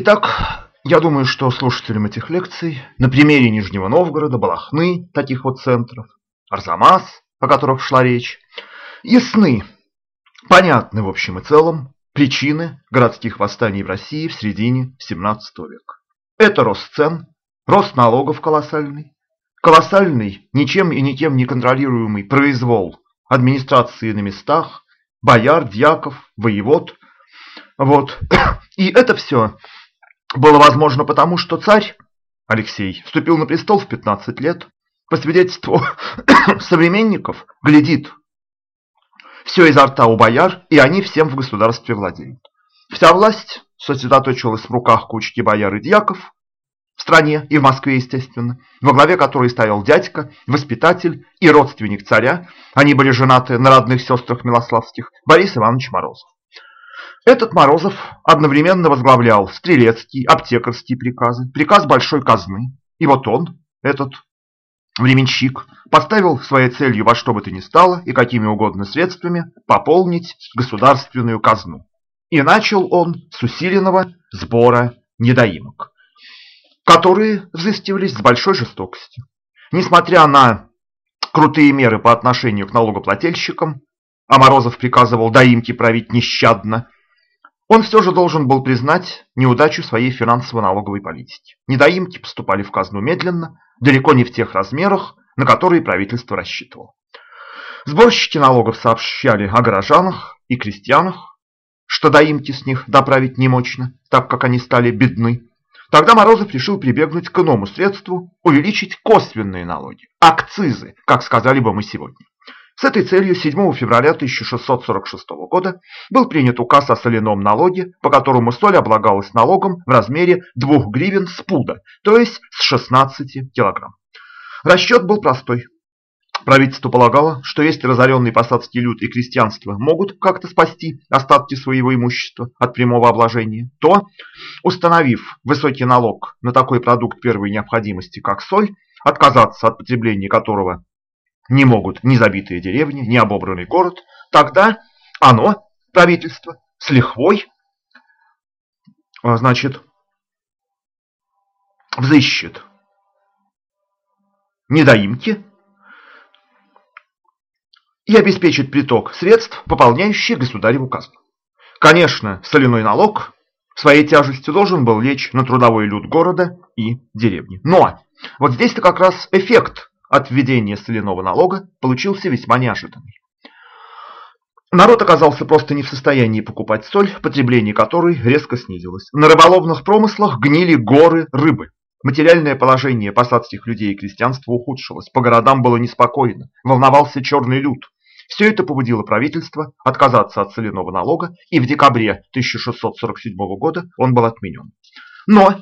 Итак, я думаю, что слушателям этих лекций на примере Нижнего Новгорода, Балахны, таких вот центров, Арзамас, о которых шла речь, ясны, понятны в общем и целом причины городских восстаний в России в середине XVII века. Это рост цен, рост налогов колоссальный, колоссальный, ничем и никем не контролируемый произвол администрации на местах, бояр, дьяков, воевод. Вот. И это все было возможно потому, что царь Алексей вступил на престол в 15 лет, по свидетельству современников, глядит все изо рта у бояр, и они всем в государстве владеют. Вся власть сосредоточилась в руках кучки бояр и дьяков, в стране и в Москве, естественно, во главе которой стоял дядька, воспитатель и родственник царя, они были женаты на родных сестрах Милославских, Борис Иванович Морозов. Этот Морозов одновременно возглавлял стрелецкий, аптекарские приказы, приказ большой казны. И вот он, этот временщик, поставил своей целью во что бы то ни стало и какими угодно средствами пополнить государственную казну. И начал он с усиленного сбора недоимок которые взыскивались с большой жестокостью. Несмотря на крутые меры по отношению к налогоплательщикам, а Морозов приказывал доимки править нещадно, он все же должен был признать неудачу своей финансово-налоговой политики. Недоимки поступали в казну медленно, далеко не в тех размерах, на которые правительство рассчитывало. Сборщики налогов сообщали о горожанах и крестьянах, что доимки с них доправить немощно, так как они стали бедны. Тогда Морозов решил прибегнуть к иному средству – увеличить косвенные налоги, акцизы, как сказали бы мы сегодня. С этой целью 7 февраля 1646 года был принят указ о соляном налоге, по которому соль облагалась налогом в размере 2 гривен с пуда, то есть с 16 килограмм. Расчет был простой. Правительство полагало, что если разоренный посадский люд и крестьянство могут как-то спасти остатки своего имущества от прямого обложения, то, установив высокий налог на такой продукт первой необходимости, как соль, отказаться от потребления которого не могут ни забитые деревни, ни обобранный город, тогда оно, правительство, с лихвой, а, значит, взыщет недоимки и обеспечит приток средств, пополняющих государеву казну. Конечно, соляной налог своей тяжестью должен был лечь на трудовой люд города и деревни. Но вот здесь-то как раз эффект от введения соляного налога получился весьма неожиданный. Народ оказался просто не в состоянии покупать соль, потребление которой резко снизилось. На рыболовных промыслах гнили горы рыбы. Материальное положение посадских людей и крестьянства ухудшилось. По городам было неспокойно, волновался черный люд. Все это побудило правительство отказаться от соляного налога, и в декабре 1647 года он был отменен. Но,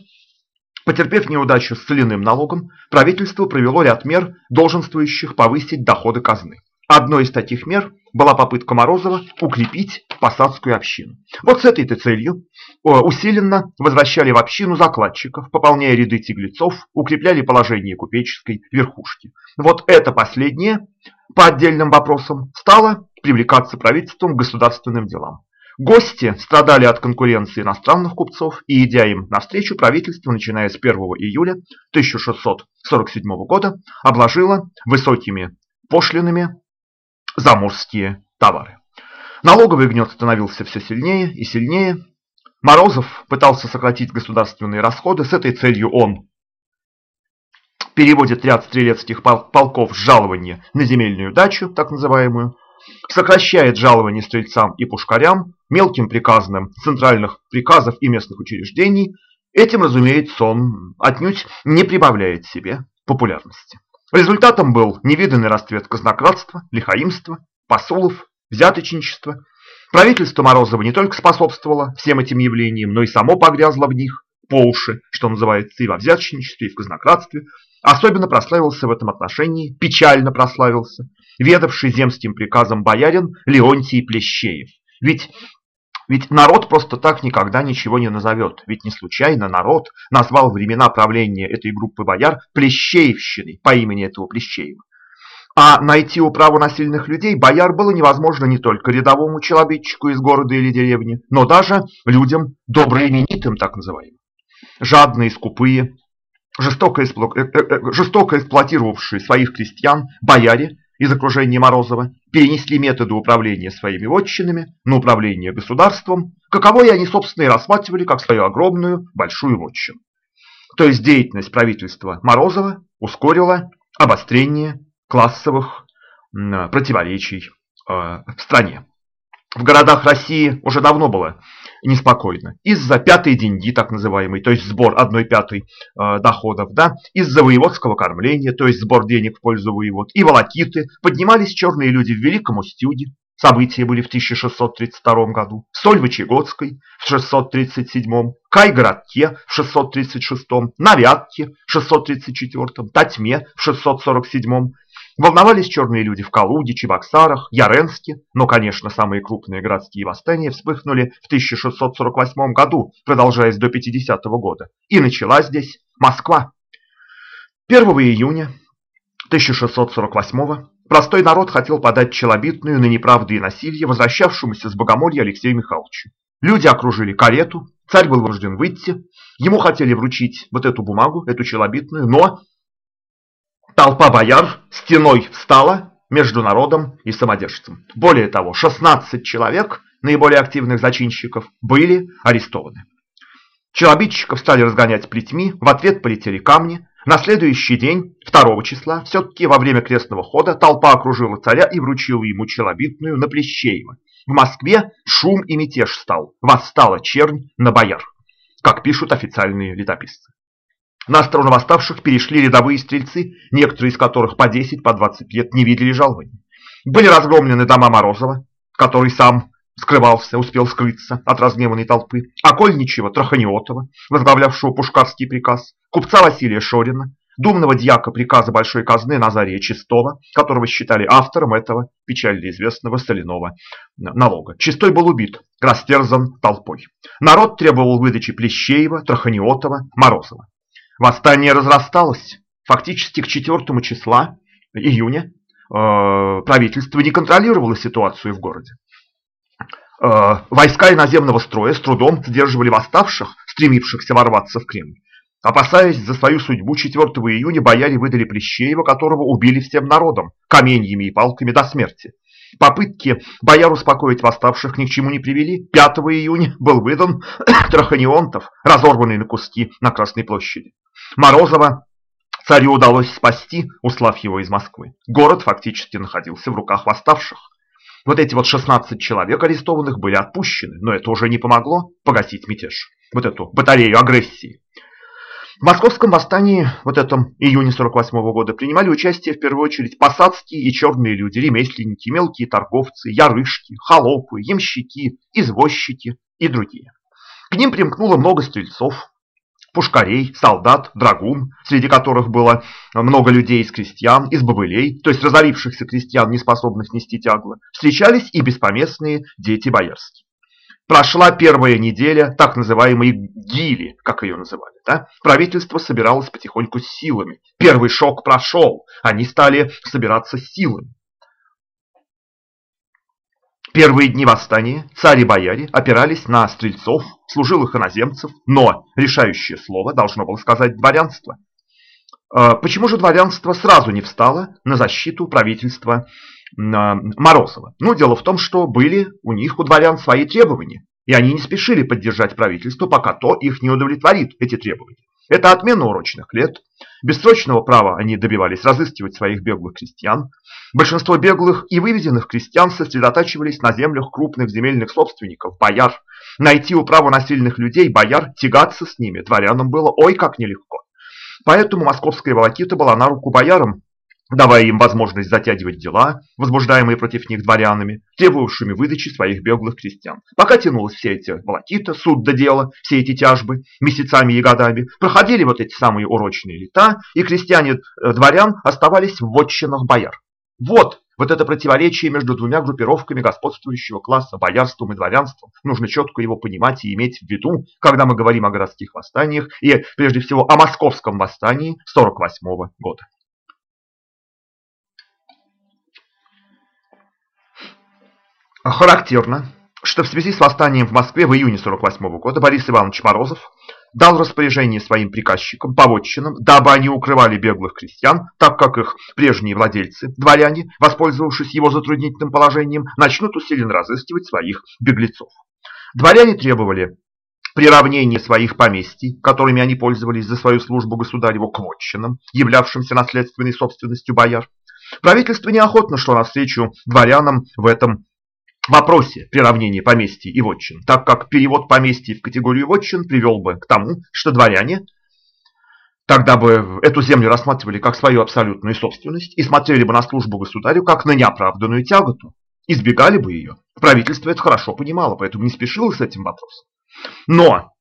потерпев неудачу с соляным налогом, правительство провело ряд мер, долженствующих повысить доходы казны. Одной из таких мер была попытка Морозова укрепить посадскую общину. Вот с этой-то целью усиленно возвращали в общину закладчиков, пополняя ряды тиглецов, укрепляли положение купеческой верхушки. Вот это последнее по отдельным вопросам стало привлекаться правительством к государственным делам. Гости страдали от конкуренции иностранных купцов, и идя им навстречу, правительство, начиная с 1 июля 1647 года, обложило высокими пошлинами заморские товары. Налоговый гнет становился все сильнее и сильнее. Морозов пытался сократить государственные расходы. С этой целью он переводит ряд стрелецких полков с жалования на земельную дачу, так называемую, сокращает жалования стрельцам и пушкарям, мелким приказным центральных приказов и местных учреждений. Этим, разумеется, он отнюдь не прибавляет себе популярности. Результатом был невиданный расцвет казнократства, лихаимства, посулов, взяточничества. Правительство Морозова не только способствовало всем этим явлениям, но и само погрязло в них по уши, что называется, и во взяточничестве, и в казнократстве. Особенно прославился в этом отношении, печально прославился, ведавший земским приказом боярин Леонтий Плещеев. Ведь ведь народ просто так никогда ничего не назовет. Ведь не случайно народ назвал времена правления этой группы бояр Плещеевщиной по имени этого Плещеева. А найти управу на людей бояр было невозможно не только рядовому человечку из города или деревни, но даже людям доброименитым, так называемым. жадные, скупые, жестоко. Э, э, жестоко эксплуатировавшие своих крестьян, бояре из окружения Морозова, перенесли методы управления своими вотчинами на управление государством, каковое они, собственно, и рассматривали как свою огромную большую вотчину. То есть деятельность правительства Морозова ускорила обострение классовых противоречий э, в стране. В городах России уже давно было неспокойно. Из-за пятой деньги, так называемый, то есть сбор одной пятой э, доходов, да, из-за воеводского кормления, то есть сбор денег в пользу воевод, и волокиты, поднимались черные люди в Великом Устюге, События были в 1632 году, в Сольвычегодской в 637, Кайгородке в 636, на Вятке в 634, Татьме в 647. Волновались черные люди в Калуге, Чебоксарах, Яренске, но, конечно, самые крупные городские восстания вспыхнули в 1648 году, продолжаясь до 50 -го года. И началась здесь Москва. 1 июня 1648 года Простой народ хотел подать челобитную на неправды и насилие возвращавшемуся с богомолья Алексею Михайловичу. Люди окружили карету, царь был вынужден выйти, ему хотели вручить вот эту бумагу, эту челобитную, но толпа бояр стеной встала между народом и самодержцем. Более того, 16 человек, наиболее активных зачинщиков, были арестованы. Челобитчиков стали разгонять плетьми, в ответ полетели камни, на следующий день, 2 числа, все-таки во время крестного хода, толпа окружила царя и вручила ему челобитную на Плещеева. В Москве шум и мятеж стал, восстала чернь на бояр, как пишут официальные летописцы. На сторону восставших перешли рядовые стрельцы, некоторые из которых по 10, по 20 лет не видели жалований. Были разгромлены дома Морозова, который сам скрывался, успел скрыться от разгневанной толпы, Окольничьего Траханиотова, возглавлявшего пушкарский приказ, купца Василия Шорина, думного дьяка приказа Большой казны Назария Чистого, которого считали автором этого печально известного соляного налога. Чистой был убит, растерзан толпой. Народ требовал выдачи Плещеева, Траханиотова, Морозова. Восстание разрасталось. Фактически к 4 числа июня э, правительство не контролировало ситуацию в городе. Э, войска иноземного строя с трудом сдерживали восставших, стремившихся ворваться в Кремль. Опасаясь за свою судьбу, 4 июня бояре выдали Плещеева, которого убили всем народом, каменьями и палками до смерти. Попытки бояр успокоить восставших ни к чему не привели. 5 июня был выдан Траханионтов, разорванный на куски на Красной площади. Морозова царю удалось спасти, услав его из Москвы. Город фактически находился в руках восставших. Вот эти вот 16 человек арестованных были отпущены, но это уже не помогло погасить мятеж, вот эту батарею агрессии. В московском восстании, вот этом июне 48 -го года, принимали участие в первую очередь посадские и черные люди, ремесленники, мелкие торговцы, ярышки, холопы, ямщики, извозчики и другие. К ним примкнуло много стрельцов, пушкарей, солдат, драгун, среди которых было много людей из крестьян, из бобылей, то есть разорившихся крестьян, не способных нести тягло, встречались и беспоместные дети боярские. Прошла первая неделя так называемой гили, как ее называли. Да? Правительство собиралось потихоньку силами. Первый шок прошел, они стали собираться силами. Первые дни восстания цари и бояре опирались на стрельцов, служилых иноземцев, но решающее слово должно было сказать дворянство. А, почему же дворянство сразу не встало на защиту правительства а, Морозова? Ну, дело в том, что были у них, у дворян, свои требования, и они не спешили поддержать правительство, пока то их не удовлетворит, эти требования. Это отмена урочных лет. Бессрочного права они добивались разыскивать своих беглых крестьян. Большинство беглых и вывезенных крестьян сосредотачивались на землях крупных земельных собственников, бояр. Найти управу на сильных людей, бояр, тягаться с ними дворянам было ой как нелегко. Поэтому московская волокита была на руку боярам, давая им возможность затягивать дела, возбуждаемые против них дворянами, требовавшими выдачи своих беглых крестьян. Пока тянулось все эти волокита, суд до дела, все эти тяжбы, месяцами и годами, проходили вот эти самые урочные лета, и крестьяне-дворян э, оставались в вотчинах бояр. Вот, вот это противоречие между двумя группировками господствующего класса, боярством и дворянством. Нужно четко его понимать и иметь в виду, когда мы говорим о городских восстаниях и, прежде всего, о московском восстании 48 года. Характерно, что в связи с восстанием в Москве в июне 48 года Борис Иванович Морозов дал распоряжение своим приказчикам, поводчинам, дабы они укрывали беглых крестьян, так как их прежние владельцы, дворяне, воспользовавшись его затруднительным положением, начнут усиленно разыскивать своих беглецов. Дворяне требовали приравнение своих поместий, которыми они пользовались за свою службу государеву к вотчинам, являвшимся наследственной собственностью бояр. Правительство неохотно шло навстречу дворянам в этом вопросе приравнения поместий и вотчин, так как перевод поместий в категорию вотчин привел бы к тому, что дворяне тогда бы эту землю рассматривали как свою абсолютную собственность и смотрели бы на службу государю как на неоправданную тяготу, избегали бы ее. Правительство это хорошо понимало, поэтому не спешило с этим вопросом. Но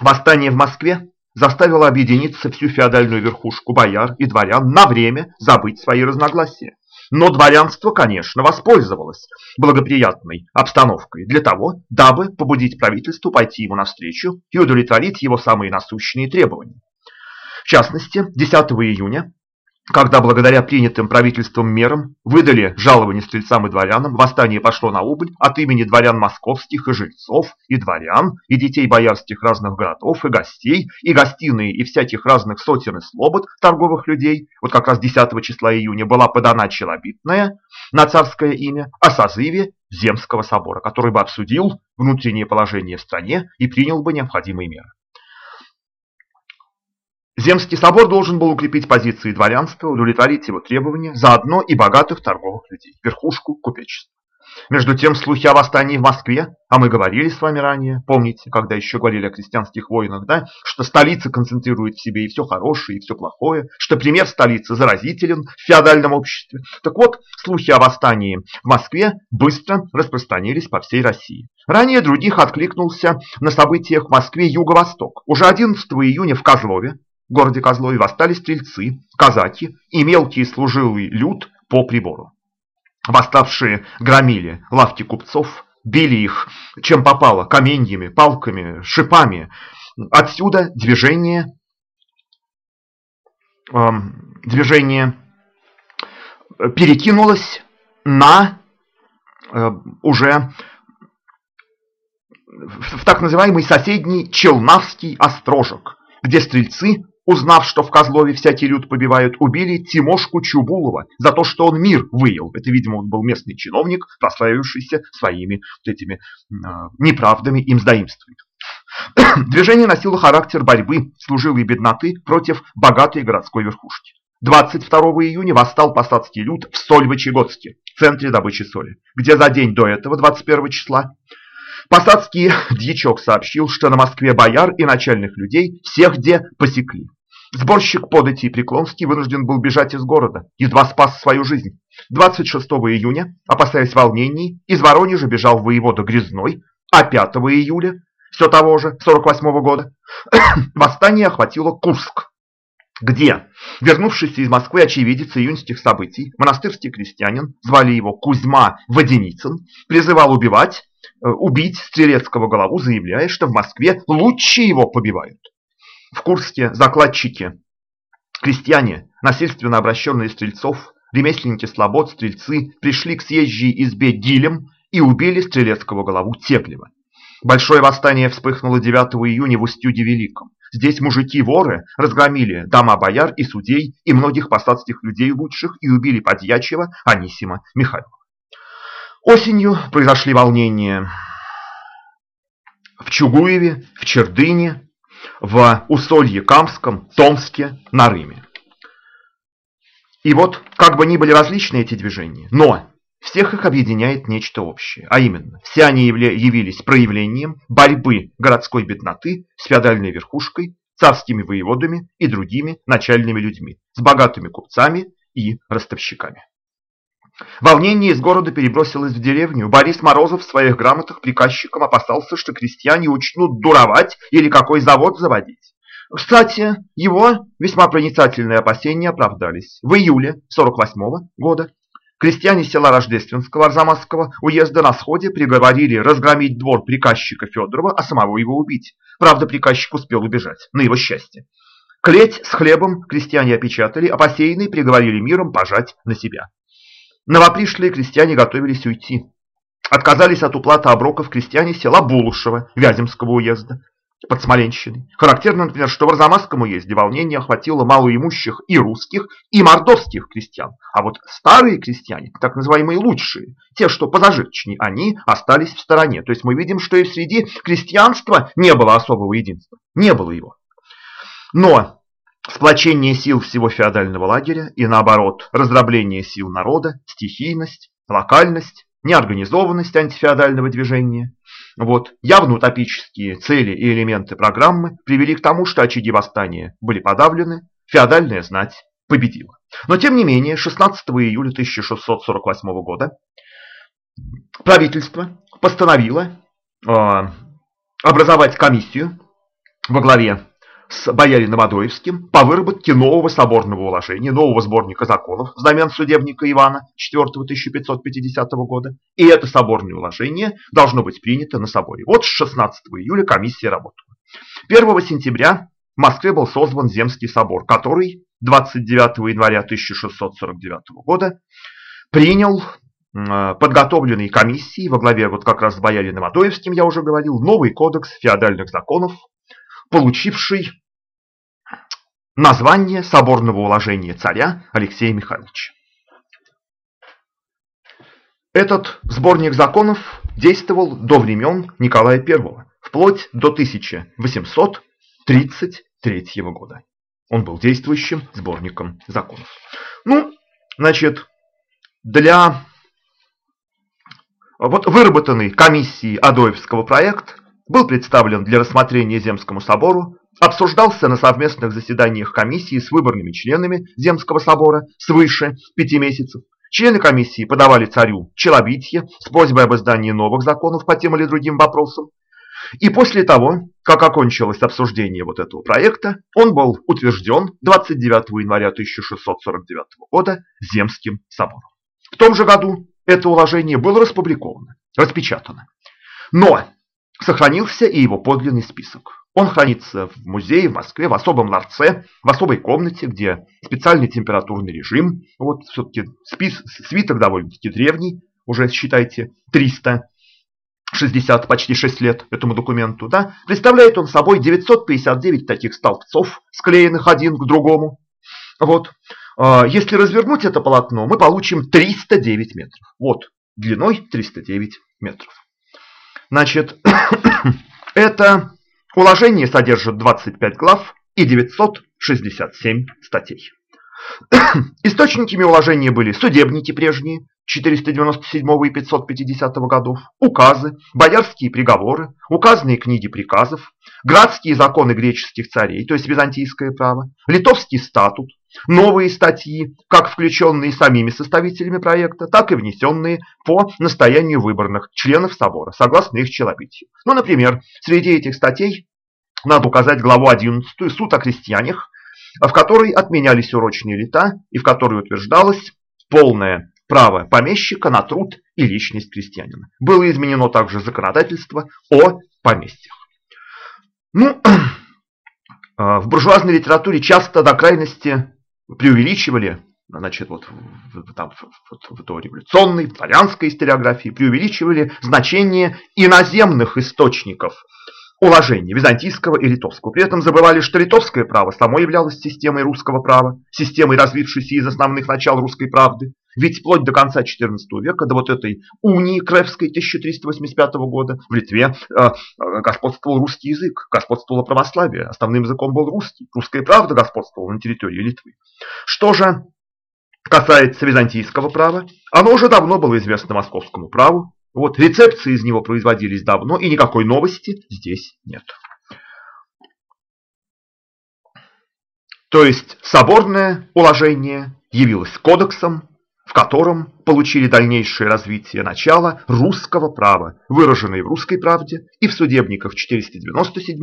восстание в Москве заставило объединиться всю феодальную верхушку бояр и дворян на время забыть свои разногласия. Но дворянство, конечно, воспользовалось благоприятной обстановкой для того, дабы побудить правительство пойти ему навстречу и удовлетворить его самые насущные требования. В частности, 10 июня когда благодаря принятым правительством мерам выдали жалования стрельцам и дворянам, восстание пошло на убыль от имени дворян московских и жильцов, и дворян, и детей боярских разных городов, и гостей, и гостиные, и всяких разных сотен и слобод торговых людей. Вот как раз 10 числа июня была подана челобитная на царское имя о созыве Земского собора, который бы обсудил внутреннее положение в стране и принял бы необходимые меры. Земский собор должен был укрепить позиции дворянства, удовлетворить его требования, заодно и богатых торговых людей, верхушку купечества. Между тем, слухи о восстании в Москве, а мы говорили с вами ранее, помните, когда еще говорили о крестьянских войнах, да, что столица концентрирует в себе и все хорошее, и все плохое, что пример столицы заразителен в феодальном обществе. Так вот, слухи о восстании в Москве быстро распространились по всей России. Ранее других откликнулся на событиях в Москве Юго-Восток. Уже 11 июня в Козлове в городе Козлове восстали стрельцы, казаки и мелкий служилый люд по прибору. Восставшие громили лавки купцов, били их чем попало, каменьями, палками, шипами. Отсюда движение, э, движение перекинулось на э, уже в так называемый соседний Челнавский острожек, где стрельцы Узнав, что в Козлове всякий люд побивают, убили Тимошку Чубулова за то, что он мир выел. Это, видимо, он был местный чиновник, прославившийся своими вот этими э, неправдами и мздоимствами. Движение носило характер борьбы служилой бедноты против богатой городской верхушки. 22 июня восстал посадский люд в Сольвычегодске, в центре добычи соли, где за день до этого, 21 числа, посадский дьячок сообщил, что на Москве бояр и начальных людей всех где посекли. Сборщик подати и Преклонский вынужден был бежать из города, едва спас свою жизнь. 26 июня, опасаясь волнений, из Воронежа бежал воевода Грязной, а 5 июля, все того же, 48 -го года, восстание охватило Курск, где, вернувшийся из Москвы очевидец июньских событий, монастырский крестьянин, звали его Кузьма Воденицын, призывал убивать, э, убить Стрелецкого голову, заявляя, что в Москве лучше его побивают. В Курске закладчики, крестьяне, насильственно обращенные стрельцов, ремесленники слобод, стрельцы, пришли к съезжей избе Гилем и убили Стрелецкого голову Теплева. Большое восстание вспыхнуло 9 июня в Устюге Великом. Здесь мужики-воры разгромили дома бояр и судей и многих посадских людей лучших и убили подьячего Анисима Михайлова. Осенью произошли волнения в Чугуеве, в Чердыне, в Усолье-Камском, Томске, на Рыме. И вот, как бы ни были различны эти движения, но всех их объединяет нечто общее, а именно, все они явились проявлением борьбы городской бедноты с феодальной верхушкой, царскими воеводами и другими начальными людьми, с богатыми купцами и ростовщиками. Волнение из города перебросилось в деревню. Борис Морозов в своих грамотах приказчикам опасался, что крестьяне учнут дуровать или какой завод заводить. Кстати, его весьма проницательные опасения оправдались. В июле 48 -го года крестьяне села Рождественского Арзамасского уезда на сходе приговорили разгромить двор приказчика Федорова, а самого его убить. Правда, приказчик успел убежать, на его счастье. Клеть с хлебом крестьяне опечатали, а посеянный приговорили миром пожать на себя. Новопришлые крестьяне готовились уйти. Отказались от уплаты оброков крестьяне села Булушева Вяземского уезда. под Смоленщиной. Характерно, например, что в Арзамасском уезде волнение охватило малоимущих и русских, и мордовских крестьян. А вот старые крестьяне, так называемые лучшие, те, что позажиточнее, они остались в стороне. То есть мы видим, что и среди крестьянства не было особого единства. Не было его. Но сплочение сил всего феодального лагеря и наоборот, раздробление сил народа, стихийность, локальность, неорганизованность антифеодального движения, вот, явно утопические цели и элементы программы привели к тому, что очаги восстания были подавлены, феодальная знать победила. Но тем не менее, 16 июля 1648 года правительство постановило э, образовать комиссию во главе с боярином Адоевским по выработке нового соборного уложения, нового сборника законов взамен судебника Ивана IV 1550 года. И это соборное уложение должно быть принято на соборе. Вот с 16 июля комиссия работала. 1 сентября в Москве был создан Земский собор, который 29 января 1649 года принял подготовленной комиссией во главе вот как раз с боярином Адоевским, я уже говорил, новый кодекс феодальных законов, получивший название соборного уложения царя Алексея Михайловича. Этот сборник законов действовал до времен Николая I, вплоть до 1833 года. Он был действующим сборником законов. Ну, значит, для вот выработанный комиссией Адоевского проект был представлен для рассмотрения Земскому собору, обсуждался на совместных заседаниях комиссии с выборными членами Земского собора свыше пяти месяцев. Члены комиссии подавали царю челобитие с просьбой об издании новых законов по тем или другим вопросам. И после того, как окончилось обсуждение вот этого проекта, он был утвержден 29 января 1649 года Земским собором. В том же году это уложение было распубликовано, распечатано. Но Сохранился и его подлинный список. Он хранится в музее в Москве, в особом ларце, в особой комнате, где специальный температурный режим. Вот все-таки спис, свиток довольно-таки древний, уже считайте 360, почти 6 лет этому документу. Да? Представляет он собой 959 таких столбцов, склеенных один к другому. Вот. А, если развернуть это полотно, мы получим 309 метров. Вот, длиной 309 метров. Значит, это уложение содержит 25 глав и 967 статей. Источниками уложения были судебники прежние, 497 и 550 годов, указы, боярские приговоры, указанные книги приказов, градские законы греческих царей, то есть византийское право, литовский статут, новые статьи, как включенные самими составителями проекта, так и внесенные по настоянию выборных членов собора, согласно их челобитию. Ну, например, среди этих статей надо указать главу 11 «Суд о крестьянах», в которой отменялись урочные лета и в которой утверждалось полное право помещика на труд и личность крестьянина. Было изменено также законодательство о поместьях. Ну, в буржуазной литературе часто до крайности преувеличивали, значит, вот там, в дореволюционной, в славянской историографии, преувеличивали значение иноземных источников уложения византийского и литовского. При этом забывали, что литовское право само являлось системой русского права, системой, развившейся из основных начал русской правды. Ведь вплоть до конца XIV века, до вот этой унии Кревской 1385 года, в Литве э, э, господствовал русский язык, господствовало православие, основным языком был русский. Русская правда господствовала на территории Литвы. Что же касается византийского права, оно уже давно было известно московскому праву, вот, рецепции из него производились давно, и никакой новости здесь нет. То есть соборное уложение явилось кодексом, в котором получили дальнейшее развитие начала русского права, выраженное в русской правде и в судебниках 497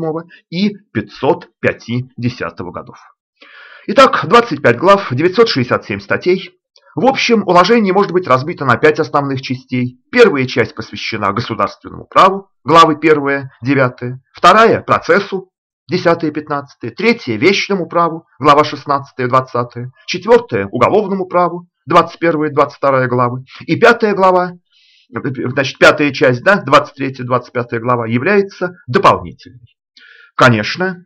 и 550 годов. Итак, 25 глав, 967 статей, в общем, уложение может быть разбито на пять основных частей. Первая часть посвящена государственному праву, главы 1, 9. Вторая – процессу, 10 и 15. Третья – вечному праву, глава 16 и 20. Четвертая – уголовному праву, 21 и 22 главы. И пятая глава, значит, пятая часть, да, 23 и 25 глава, является дополнительной. Конечно,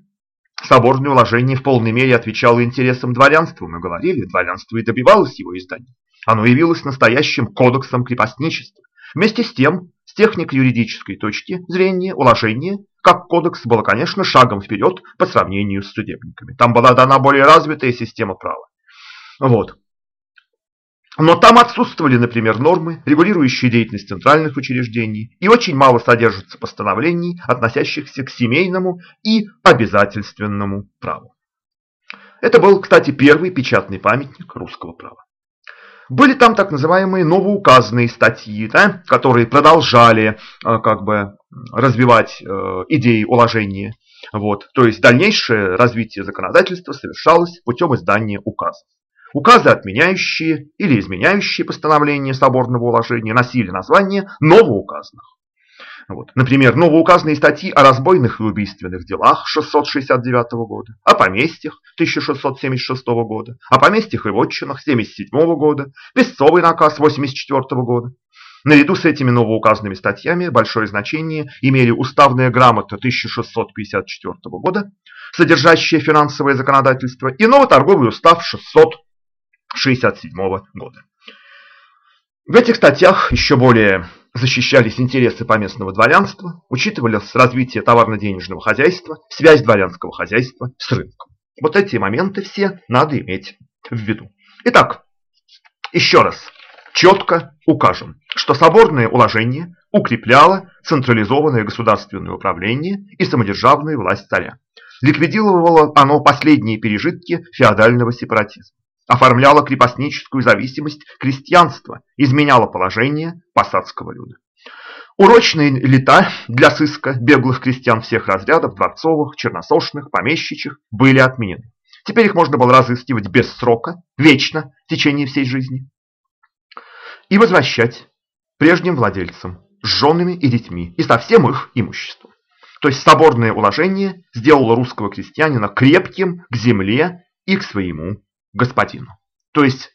соборное уложение в полной мере отвечало интересам дворянства. Мы говорили, дворянство и добивалось его издания. Оно явилось настоящим кодексом крепостничества. Вместе с тем, с технико-юридической точки зрения, уложение, как кодекс, было, конечно, шагом вперед по сравнению с судебниками. Там была дана более развитая система права. Вот. Но там отсутствовали, например, нормы, регулирующие деятельность центральных учреждений, и очень мало содержится постановлений, относящихся к семейному и обязательственному праву. Это был, кстати, первый печатный памятник русского права. Были там так называемые новоуказанные статьи, да, которые продолжали э, как бы развивать э, идеи уложения. Вот. То есть дальнейшее развитие законодательства совершалось путем издания указов. Указы, отменяющие или изменяющие постановление соборного уложения, носили название новоуказанных. Вот. Например, новоуказанные статьи о разбойных и убийственных делах 669 года, о поместьях 1676 года, о поместьях и вотчинах 77 года, Песцовый наказ 84 года. Наряду с этими новоуказанными статьями большое значение имели уставная грамота 1654 года, содержащая финансовое законодательство, и новоторговый устав 600 1967 года. В этих статьях еще более защищались интересы поместного дворянства, учитывалось развитие товарно-денежного хозяйства, связь дворянского хозяйства с рынком. Вот эти моменты все надо иметь в виду. Итак, еще раз четко укажем, что соборное уложение укрепляло централизованное государственное управление и самодержавную власть царя. Ликвидировало оно последние пережитки феодального сепаратизма оформляла крепостническую зависимость крестьянства, изменяла положение посадского люда. Урочные лета для сыска беглых крестьян всех разрядов, дворцовых, черносошных, помещичьих, были отменены. Теперь их можно было разыскивать без срока, вечно, в течение всей жизни. И возвращать прежним владельцам, с женами и детьми, и со всем их имуществом. То есть соборное уложение сделало русского крестьянина крепким к земле и к своему господину. То есть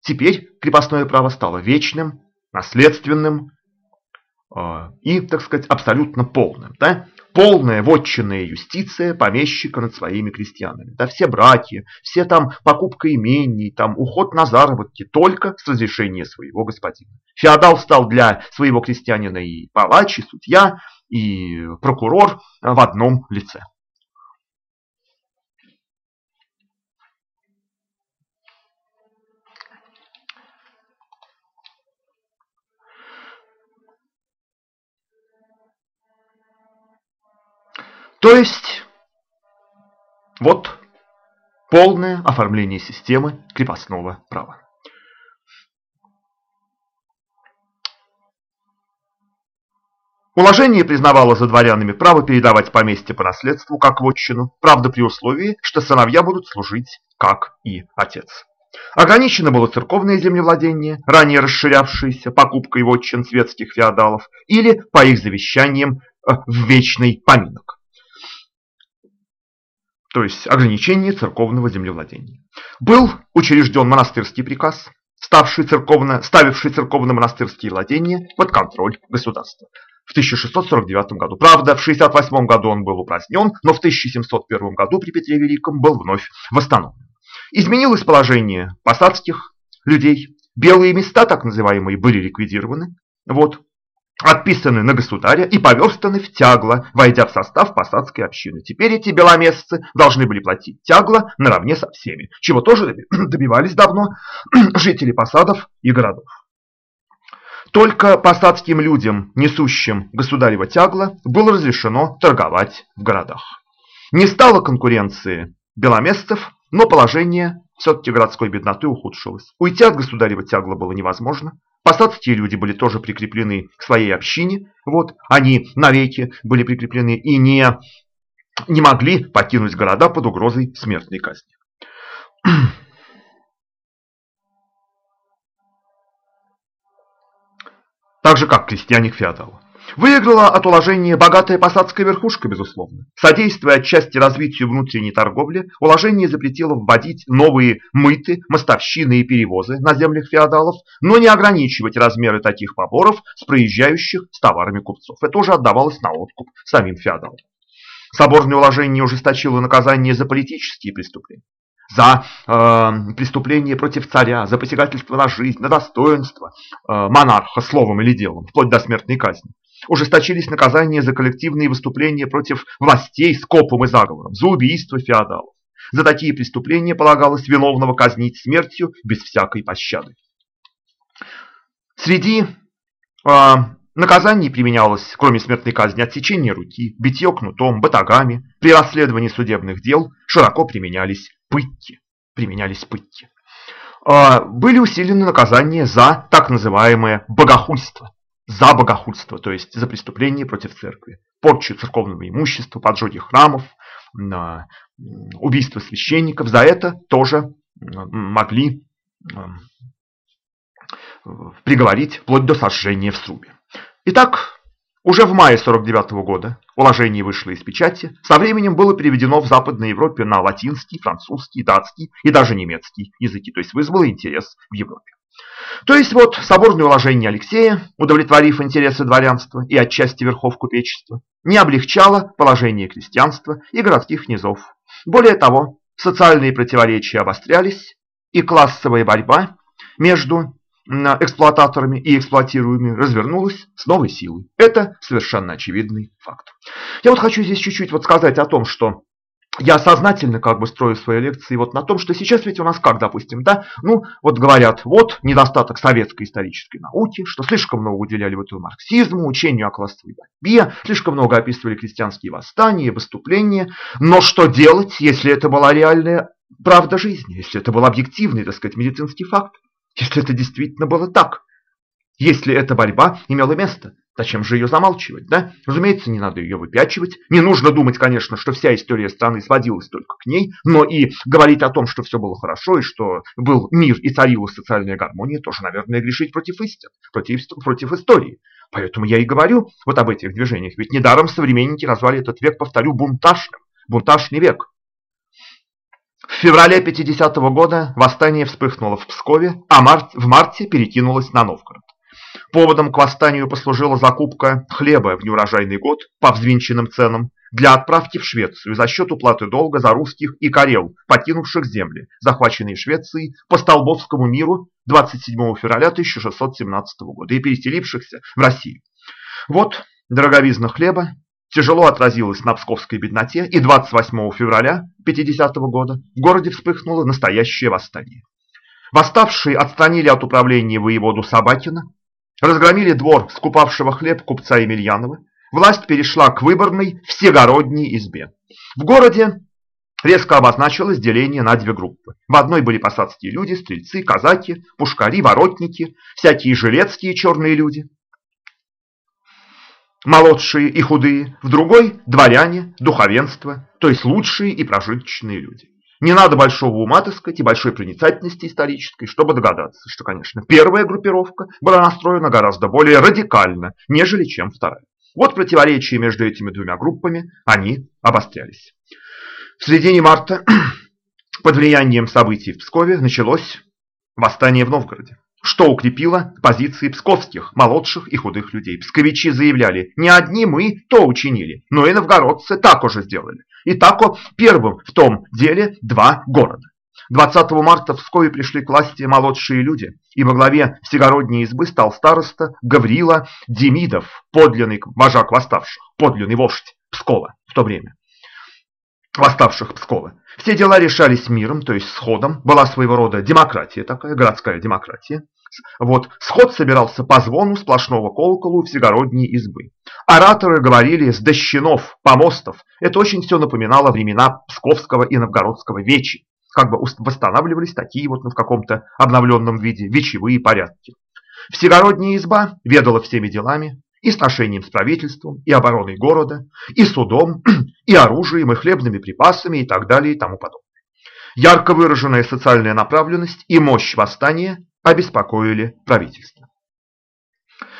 теперь крепостное право стало вечным, наследственным э, и, так сказать, абсолютно полным. Да? Полная вотчинная юстиция помещика над своими крестьянами. Да? Все братья, все там покупка имений, там уход на заработки только с разрешения своего господина. Феодал стал для своего крестьянина и палач, и судья, и прокурор в одном лице. То есть, вот полное оформление системы крепостного права. Уложение признавало за дворянами право передавать поместье по наследству как вотчину, правда при условии, что сыновья будут служить как и отец. Ограничено было церковное землевладение, ранее расширявшееся покупкой вотчин светских феодалов или по их завещаниям э, в вечный поминок то есть ограничение церковного землевладения. Был учрежден монастырский приказ, ставший церковно, ставивший церковно-монастырские владения под контроль государства в 1649 году. Правда, в 1668 году он был упразднен, но в 1701 году при Петре Великом был вновь восстановлен. Изменилось положение посадских людей. Белые места, так называемые, были ликвидированы. Вот отписаны на государя и поверстаны в тягло, войдя в состав посадской общины. Теперь эти беломесцы должны были платить тягло наравне со всеми, чего тоже добивались давно жители посадов и городов. Только посадским людям, несущим государево тягло, было разрешено торговать в городах. Не стало конкуренции беломесцев, но положение все-таки городской бедноты ухудшилось. Уйти от государева тягла было невозможно. Посадские люди были тоже прикреплены к своей общине. Вот, они навеки были прикреплены и не, не могли покинуть города под угрозой смертной казни. Так же, как крестьяне-феодалы. Выиграла от уложения богатая посадская верхушка, безусловно. Содействуя отчасти развитию внутренней торговли, уложение запретило вводить новые мыты, мостовщины и перевозы на землях феодалов, но не ограничивать размеры таких поборов с проезжающих с товарами купцов. Это уже отдавалось на откуп самим феодалам. Соборное уложение ужесточило наказание за политические преступления, за э, преступления против царя, за посягательство на жизнь, на достоинство э, монарха словом или делом, вплоть до смертной казни. Ужесточились наказания за коллективные выступления против властей с копом и заговором, за убийство феодалов. За такие преступления полагалось виновного казнить смертью без всякой пощады. Среди э, наказаний применялось, кроме смертной казни, отсечение руки, битье кнутом, батагами. При расследовании судебных дел широко применялись пытки. Применялись пытки. Э, были усилены наказания за так называемое богохульство. За богохульство, то есть за преступление против церкви. Порчу церковного имущества, поджоги храмов, убийство священников. За это тоже могли приговорить вплоть до сожжения в срубе. Итак, уже в мае 49 года уложение вышло из печати, со временем было переведено в Западной Европе на латинский, французский, датский и даже немецкий языки, то есть вызвало интерес в Европе. То есть вот соборное уложение Алексея, удовлетворив интересы дворянства и отчасти верхов купечества, не облегчало положение крестьянства и городских низов. Более того, социальные противоречия обострялись, и классовая борьба между эксплуататорами и эксплуатируемыми развернулась с новой силой. Это совершенно очевидный факт. Я вот хочу здесь чуть-чуть вот сказать о том, что я сознательно как бы строю свои лекции вот на том, что сейчас ведь у нас как, допустим, да, ну, вот говорят, вот недостаток советской исторической науки, что слишком много уделяли в этому марксизму, учению о классовой борьбе, слишком много описывали крестьянские восстания, выступления, но что делать, если это была реальная правда жизни, если это был объективный, так сказать, медицинский факт, если это действительно было так, если эта борьба имела место, Зачем же ее замалчивать, да? Разумеется, не надо ее выпячивать. Не нужно думать, конечно, что вся история страны сводилась только к ней, но и говорить о том, что все было хорошо и что был мир и царила социальная гармония, тоже, наверное, грешить против истин, против, против истории. Поэтому я и говорю вот об этих движениях. Ведь недаром современники назвали этот век, повторю, бунтажным. Бунтажный век. В феврале 50 -го года восстание вспыхнуло в Пскове, а в марте перекинулось на Новгород. Поводом к восстанию послужила закупка хлеба в неурожайный год по взвинченным ценам для отправки в Швецию за счет уплаты долга за русских и карел, покинувших земли, захваченные Швецией по Столбовскому миру 27 февраля 1617 года и переселившихся в Россию. Вот дороговизна хлеба тяжело отразилась на псковской бедноте, и 28 февраля 50 года в городе вспыхнуло настоящее восстание. Восставшие отстранили от управления воеводу Собакина, Разгромили двор скупавшего хлеб купца Емельянова. Власть перешла к выборной всегородней избе. В городе резко обозначилось деление на две группы. В одной были посадские люди, стрельцы, казаки, пушкари, воротники, всякие жилецкие черные люди, молодшие и худые. В другой – дворяне, духовенство, то есть лучшие и прожиточные люди. Не надо большого ума, так сказать, и большой проницательности исторической, чтобы догадаться, что, конечно, первая группировка была настроена гораздо более радикально, нежели чем вторая. Вот противоречия между этими двумя группами, они обострялись. В середине марта под влиянием событий в Пскове началось восстание в Новгороде, что укрепило позиции псковских, молодших и худых людей. Псковичи заявляли, не одни мы то учинили, но и новгородцы так уже сделали. И тако первым в том деле два города. 20 марта в Пскове пришли к власти молодшие люди, и во главе всегородней избы стал староста Гаврила Демидов, подлинный вожак восставших, подлинный вождь Пскова в то время, восставших Пскова. Все дела решались миром, то есть сходом, была своего рода демократия такая, городская демократия. Вот, сход собирался по звону сплошного колокола у всегородней избы. Ораторы говорили с дощинов, помостов. Это очень все напоминало времена Псковского и Новгородского вечи. Как бы восстанавливались такие вот ну, в каком-то обновленном виде вечевые порядки. Всегородняя изба ведала всеми делами, и сношением с правительством, и обороной города, и судом, и оружием, и хлебными припасами, и так далее, и тому подобное. Ярко выраженная социальная направленность и мощь восстания обеспокоили правительство.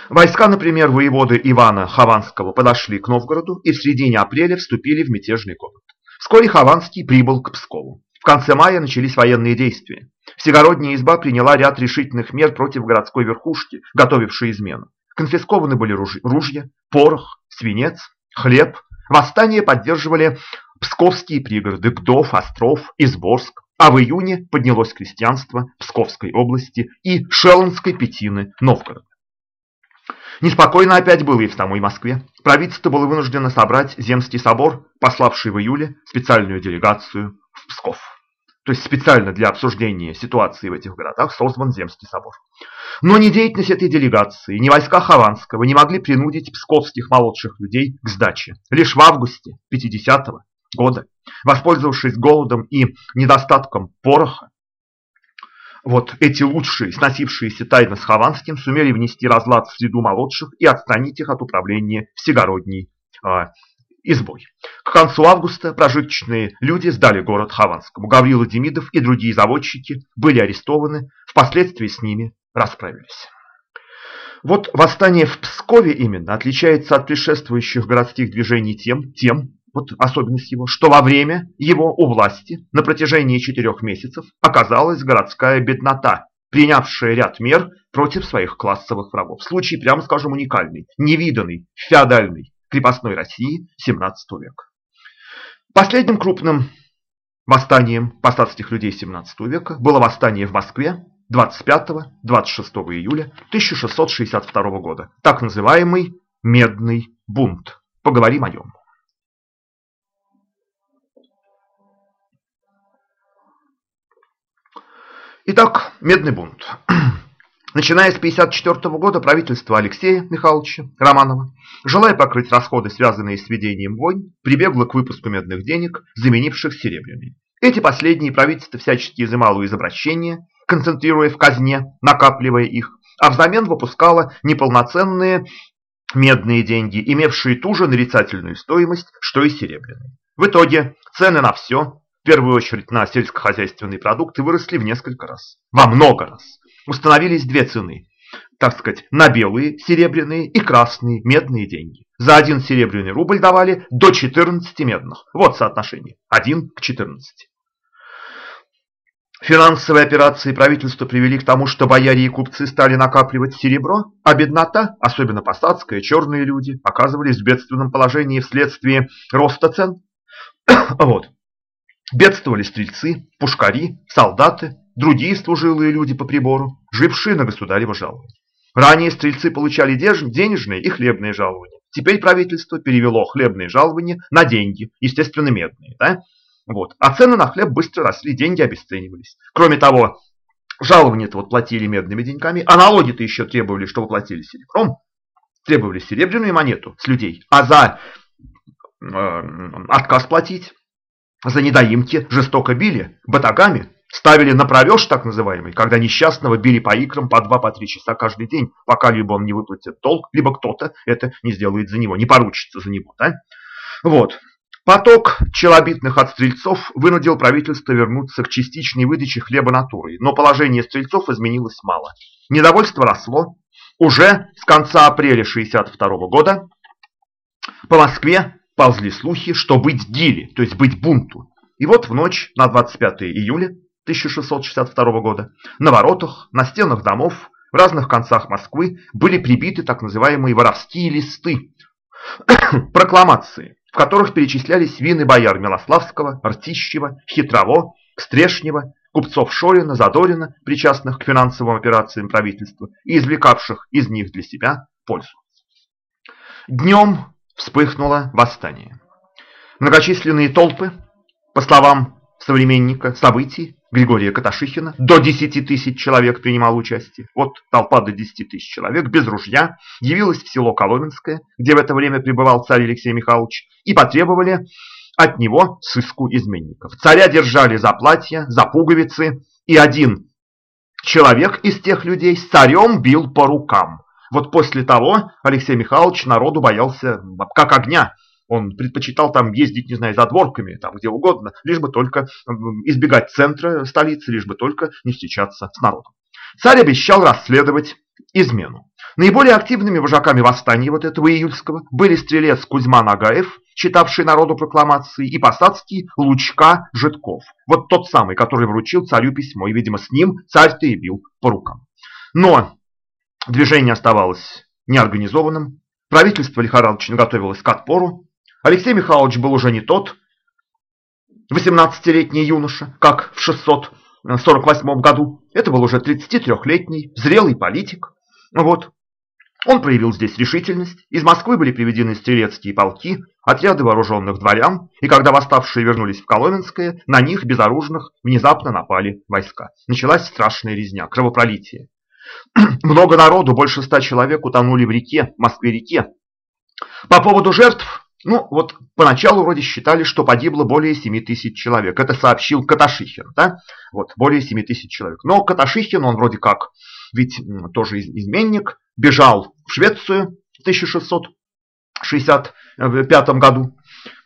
Войска, например, воеводы Ивана Хованского подошли к Новгороду и в середине апреля вступили в мятежный город. Вскоре Хованский прибыл к Пскову. В конце мая начались военные действия. Всегородняя изба приняла ряд решительных мер против городской верхушки, готовившей измену. Конфискованы были ружья, порох, свинец, хлеб, Восстание поддерживали псковские пригороды Гдов, Остров, Изборск, а в июне поднялось крестьянство Псковской области и Шелонской Петины Новгорода. Неспокойно опять было и в самой Москве. Правительство было вынуждено собрать Земский собор, пославший в июле специальную делегацию в Псков. То есть специально для обсуждения ситуации в этих городах создан Земский собор. Но ни деятельность этой делегации, ни войска Хованского не могли принудить псковских молодших людей к сдаче. Лишь в августе 50-го года, воспользовавшись голодом и недостатком пороха, вот эти лучшие, сносившиеся тайно с Хованским, сумели внести разлад в среду молодших и отстранить их от управления всегородней э, избой. К концу августа прожиточные люди сдали город Хованскому. Гаврила Демидов и другие заводчики были арестованы, впоследствии с ними расправились. Вот восстание в Пскове именно отличается от предшествующих городских движений тем, тем, вот особенность его, что во время его у власти на протяжении четырех месяцев оказалась городская беднота, принявшая ряд мер против своих классовых врагов. Случай, прямо скажем, уникальный, невиданный в феодальной крепостной России XVII века. Последним крупным восстанием посадских людей XVII века было восстание в Москве 25-26 июля 1662 года, так называемый «Медный бунт». Поговорим о нем. Итак, Медный бунт. Начиная с 1954 года правительство Алексея Михайловича Романова, желая покрыть расходы, связанные с ведением войн, прибегло к выпуску медных денег, заменивших серебряные. Эти последние правительство всячески изымало из обращения, концентрируя в казне, накапливая их, а взамен выпускало неполноценные медные деньги, имевшие ту же нарицательную стоимость, что и серебряные. В итоге цены на все, в первую очередь на сельскохозяйственные продукты, выросли в несколько раз, во много раз установились две цены, так сказать, на белые, серебряные и красные медные деньги. За один серебряный рубль давали до 14 медных. Вот соотношение. 1 к 14. Финансовые операции правительства привели к тому, что бояре и купцы стали накапливать серебро, а беднота, особенно посадская, черные люди, оказывались в бедственном положении вследствие роста цен. вот. Бедствовали стрельцы, пушкари, солдаты, другие служилые люди по прибору, жившие на государево жалование. Ранее стрельцы получали денежные и хлебные жалования. Теперь правительство перевело хлебные жалования на деньги, естественно медные. Да? Вот. А цены на хлеб быстро росли, деньги обесценивались. Кроме того, жалования-то вот платили медными деньгами, а налоги-то еще требовали, чтобы платили серебром. Требовали серебряную монету с людей, а за э, отказ платить, за недоимки жестоко били батагами, Ставили на провеж, так называемый, когда несчастного били по икрам по два, по три часа каждый день, пока либо он не выплатит долг, либо кто-то это не сделает за него, не поручится за него. Да? Вот. Поток челобитных от стрельцов вынудил правительство вернуться к частичной выдаче хлеба натурой, но положение стрельцов изменилось мало. Недовольство росло. Уже с конца апреля 1962 года по Москве ползли слухи, что быть гили, то есть быть бунту. И вот в ночь на 25 июля 1662 года на воротах, на стенах домов, в разных концах Москвы были прибиты так называемые воровские листы, прокламации, в которых перечислялись вины бояр Милославского, Ртищева, Хитрово, Стрешнева, купцов Шорина, Задорина, причастных к финансовым операциям правительства и извлекавших из них для себя пользу. Днем вспыхнуло восстание. Многочисленные толпы, по словам современника событий, Григория Каташихина. До 10 тысяч человек принимал участие. Вот толпа до 10 тысяч человек без ружья явилась в село Коломенское, где в это время пребывал царь Алексей Михайлович, и потребовали от него сыску изменников. Царя держали за платья, за пуговицы, и один человек из тех людей с царем бил по рукам. Вот после того Алексей Михайлович народу боялся как огня. Он предпочитал там ездить, не знаю, за дворками, там где угодно, лишь бы только избегать центра столицы, лишь бы только не встречаться с народом. Царь обещал расследовать измену. Наиболее активными вожаками восстания вот этого июльского были стрелец Кузьма Нагаев, читавший народу прокламации, и посадский Лучка Житков. Вот тот самый, который вручил царю письмо, и, видимо, с ним царь-то и бил по рукам. Но движение оставалось неорганизованным, правительство лихорадочно готовилось к отпору, Алексей Михайлович был уже не тот 18-летний юноша, как в 648 году. Это был уже 33-летний зрелый политик. Вот. Он проявил здесь решительность. Из Москвы были приведены стрелецкие полки, отряды вооруженных дворян, и когда восставшие вернулись в Коломенское, на них, безоружных, внезапно напали войска. Началась страшная резня, кровопролитие. Много народу, больше ста человек утонули в реке, Москве-реке. По поводу жертв, ну вот поначалу вроде считали, что погибло более 7 тысяч человек. Это сообщил Каташихин, да? Вот, более 7 тысяч человек. Но Каташихин, он вроде как, ведь тоже изменник, бежал в Швецию в 1665 году.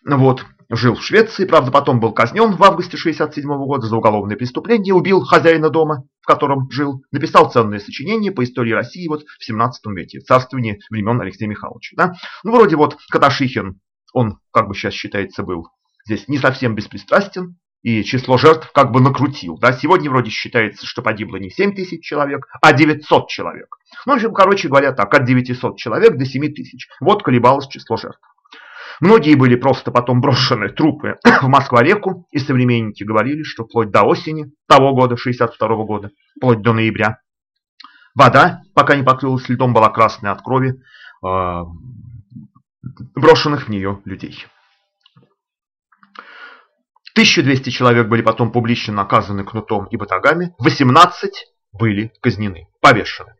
Вот, жил в Швеции, правда, потом был казнен в августе 67 года за уголовное преступление, убил хозяина дома, в котором жил, написал ценное сочинение по истории России вот в 17 веке, в царствовании времен Алексея Михайловича. Да? Ну, вроде вот Каташихин, он, как бы сейчас считается, был здесь не совсем беспристрастен, и число жертв как бы накрутил. Да? Сегодня вроде считается, что погибло не 7 тысяч человек, а 900 человек. Ну, в общем, короче говоря, так, от 900 человек до 7 тысяч. Вот колебалось число жертв. Многие были просто потом брошены трупы в Москва-реку, и современники говорили, что вплоть до осени того года, 62 -го года, вплоть до ноября, вода, пока не покрылась льдом, была красной от крови э, брошенных в нее людей. 1200 человек были потом публично наказаны кнутом и батагами, 18 были казнены, повешены.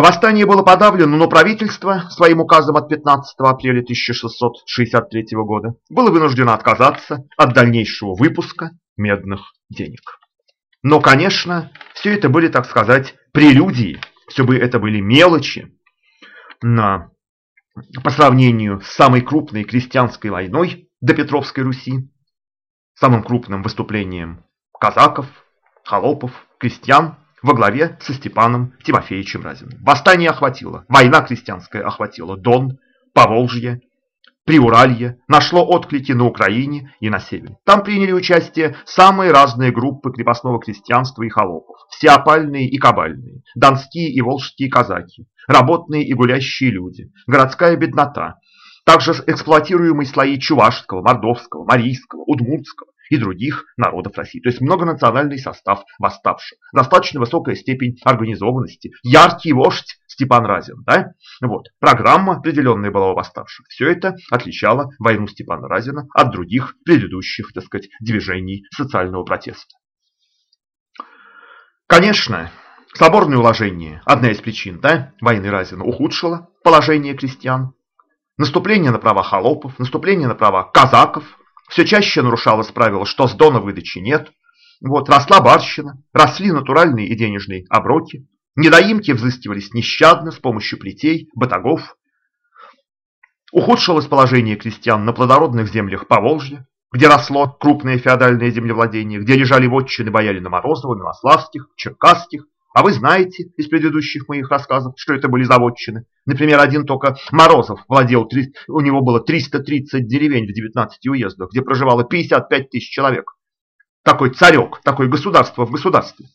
Восстание было подавлено, но правительство своим указом от 15 апреля 1663 года было вынуждено отказаться от дальнейшего выпуска медных денег. Но, конечно, все это были, так сказать, прелюдии, все бы это были мелочи на, по сравнению с самой крупной крестьянской войной до Петровской Руси, самым крупным выступлением казаков, холопов, крестьян во главе со Степаном Тимофеевичем Разиным. Восстание охватило, война крестьянская охватила Дон, Поволжье, Приуралье, нашло отклики на Украине и на севере. Там приняли участие самые разные группы крепостного крестьянства и холопов, все опальные и кабальные, донские и волжские казаки, работные и гулящие люди, городская беднота, также эксплуатируемые слои чувашского, мордовского, марийского, удмуртского, и других народов России. То есть многонациональный состав восставших. Достаточно высокая степень организованности. Яркий вождь Степан Разин. Да? Вот. Программа определенная была у восставших. Все это отличало войну Степана Разина от других предыдущих, так сказать, движений социального протеста. Конечно, соборное уложение, одна из причин да, войны Разина, ухудшило положение крестьян. Наступление на права холопов, наступление на права казаков – все чаще нарушалось правило, что с дона выдачи нет. Вот, росла барщина, росли натуральные и денежные оброки. Недоимки взыскивались нещадно с помощью плетей, батагов. Ухудшилось положение крестьян на плодородных землях Поволжья, где росло крупное феодальное землевладение, где лежали вотчины боярина Морозова, Милославских, Черкасских, а вы знаете из предыдущих моих рассказов, что это были заводчины. Например, один только Морозов владел, у него было 330 деревень в 19 уездах, где проживало 55 тысяч человек. Такой царек, такое государство в государстве.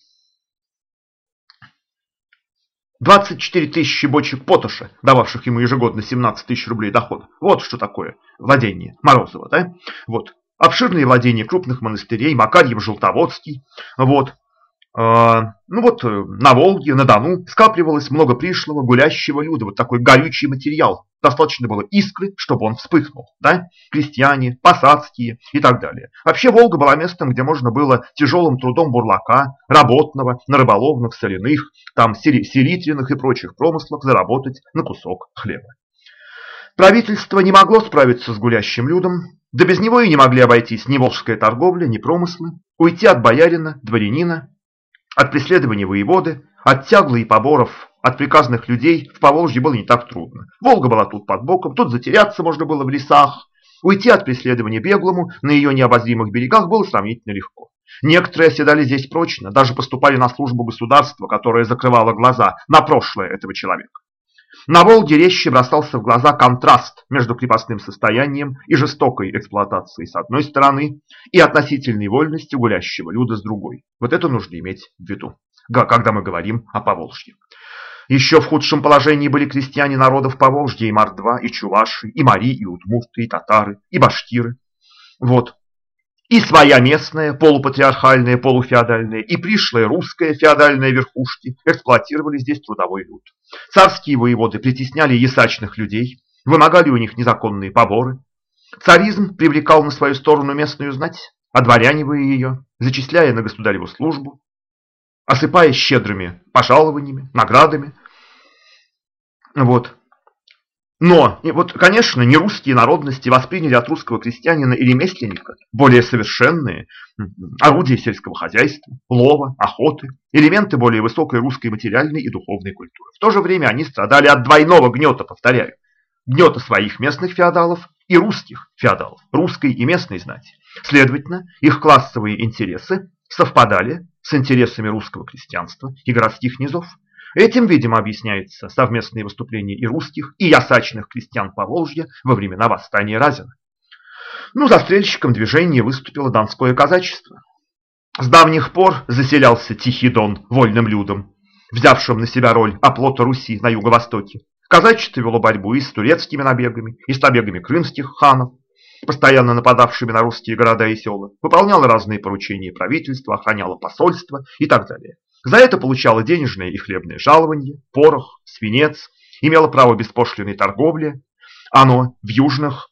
24 тысячи бочек потоша, дававших ему ежегодно 17 тысяч рублей дохода. Вот что такое владение Морозова. Да? Вот. Обширные владения крупных монастырей, Макарьев Желтоводский. Вот. А, ну вот э, на Волге, на Дону скапливалось много пришлого, гулящего люда, вот такой горючий материал. Достаточно было искры, чтобы он вспыхнул. Да? Крестьяне, посадские и так далее. Вообще Волга была местом, где можно было тяжелым трудом бурлака, работного, на рыболовных, соляных, там селитренных и прочих промыслах заработать на кусок хлеба. Правительство не могло справиться с гулящим людом, да без него и не могли обойтись ни волжская торговля, ни промыслы, уйти от боярина, дворянина от преследования воеводы, от тягла и поборов, от приказных людей в Поволжье было не так трудно. Волга была тут под боком, тут затеряться можно было в лесах. Уйти от преследования беглому на ее необозримых берегах было сравнительно легко. Некоторые оседали здесь прочно, даже поступали на службу государства, которое закрывало глаза на прошлое этого человека. На Волге резче бросался в глаза контраст между крепостным состоянием и жестокой эксплуатацией с одной стороны и относительной вольностью гулящего люда с другой. Вот это нужно иметь в виду, когда мы говорим о Поволжье. Еще в худшем положении были крестьяне народов Поволжья, и Мордва, и Чуваши, и Мари, и Удмурты, и татары, и башкиры. Вот. И своя местная, полупатриархальная, полуфеодальная, и пришлая русская феодальная верхушки эксплуатировали здесь трудовой люд. Царские воеводы притесняли ясачных людей, вымогали у них незаконные поборы. Царизм привлекал на свою сторону местную знать, одворянивая ее, зачисляя на государеву службу, осыпая щедрыми пожалованиями, наградами. Вот. Но, вот, конечно, не русские народности восприняли от русского крестьянина и ремесленника более совершенные орудия сельского хозяйства, лова, охоты, элементы более высокой русской материальной и духовной культуры. В то же время они страдали от двойного гнета, повторяю, гнета своих местных феодалов и русских феодалов, русской и местной знати. Следовательно, их классовые интересы совпадали с интересами русского крестьянства и городских низов. Этим, видимо, объясняются совместные выступления и русских, и ясачных крестьян Поволжья во времена восстания Разина. Ну, застрельщиком движения выступило донское казачество. С давних пор заселялся Тихий Дон вольным людом, взявшим на себя роль оплота Руси на юго-востоке. Казачество вело борьбу и с турецкими набегами, и с набегами крымских ханов, постоянно нападавшими на русские города и села, выполняло разные поручения правительства, охраняло посольство и так далее. За это получала денежное и хлебное жалование, порох, свинец, имело право беспошлиной торговли, оно в южных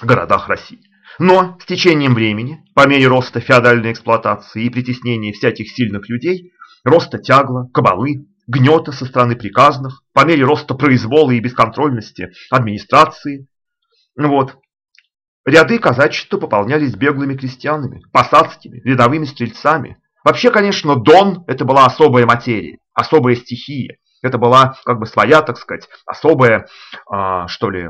городах России. Но с течением времени, по мере роста феодальной эксплуатации и притеснения всяких сильных людей, роста тягла, кабалы, гнета со стороны приказных, по мере роста произвола и бесконтрольности администрации, вот, ряды казачества пополнялись беглыми крестьянами, посадскими, рядовыми стрельцами, Вообще, конечно, Дон – это была особая материя, особая стихия. Это была как бы своя, так сказать, особая, э, что ли,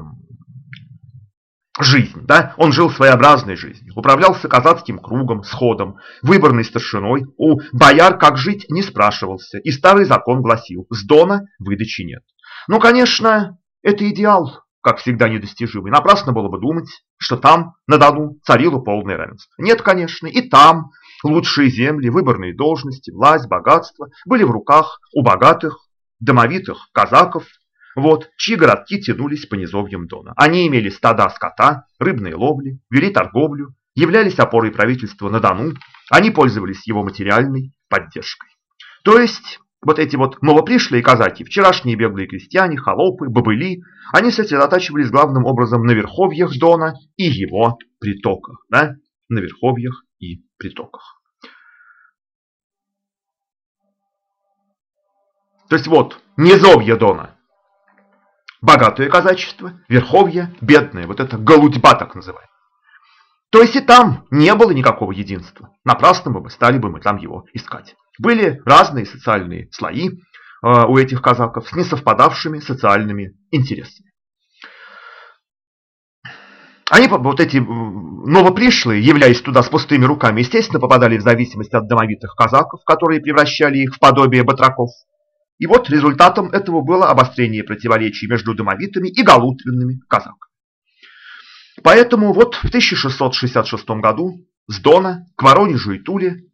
жизнь. Да? Он жил своеобразной жизнью, управлялся казацким кругом, сходом, выборной старшиной. У бояр как жить не спрашивался, и старый закон гласил – с Дона выдачи нет. Ну, конечно, это идеал, как всегда недостижимый. Напрасно было бы думать, что там, на Дону, царило полное равенство. Нет, конечно, и там Лучшие земли, выборные должности, власть, богатство были в руках у богатых, домовитых казаков, вот, чьи городки тянулись по низовьям Дона. Они имели стада скота, рыбные ловли, вели торговлю, являлись опорой правительства на Дону, они пользовались его материальной поддержкой. То есть, вот эти вот новопришлые казаки, вчерашние беглые крестьяне, холопы, бобыли, они сосредотачивались главным образом на верховьях Дона и его притоках, да, на верховьях и притоках. То есть вот, низовье Дона. Богатое казачество, верховье, бедное, вот это голудьба так называемая. То есть и там не было никакого единства. Напрасно бы стали бы мы там его искать. Были разные социальные слои э, у этих казаков с несовпадавшими социальными интересами. Они, вот эти новопришлые, являясь туда с пустыми руками, естественно, попадали в зависимость от домовитых казаков, которые превращали их в подобие батраков. И вот результатом этого было обострение противоречий между домовитыми и галутвенными казаками. Поэтому вот в 1666 году с Дона к Воронежу и Туле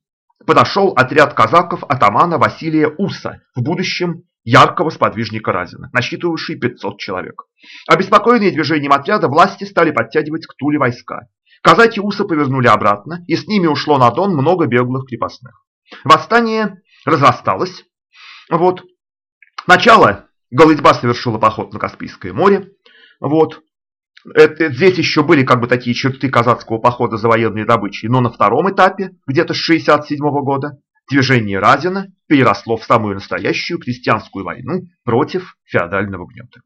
подошел отряд казаков атамана Василия Уса, в будущем яркого сподвижника Разина, насчитывавший 500 человек. Обеспокоенные движением отряда, власти стали подтягивать к Туле войска. Казаки Уса повернули обратно, и с ними ушло на Дон много беглых крепостных. Восстание разрасталось. Вот. Начало Голыдьба совершила поход на Каспийское море. Вот. Это, здесь еще были как бы такие черты казацкого похода за военной добычей, но на втором этапе, где-то с 67 года, Движение Разина переросло в самую настоящую крестьянскую войну против феодального гнета.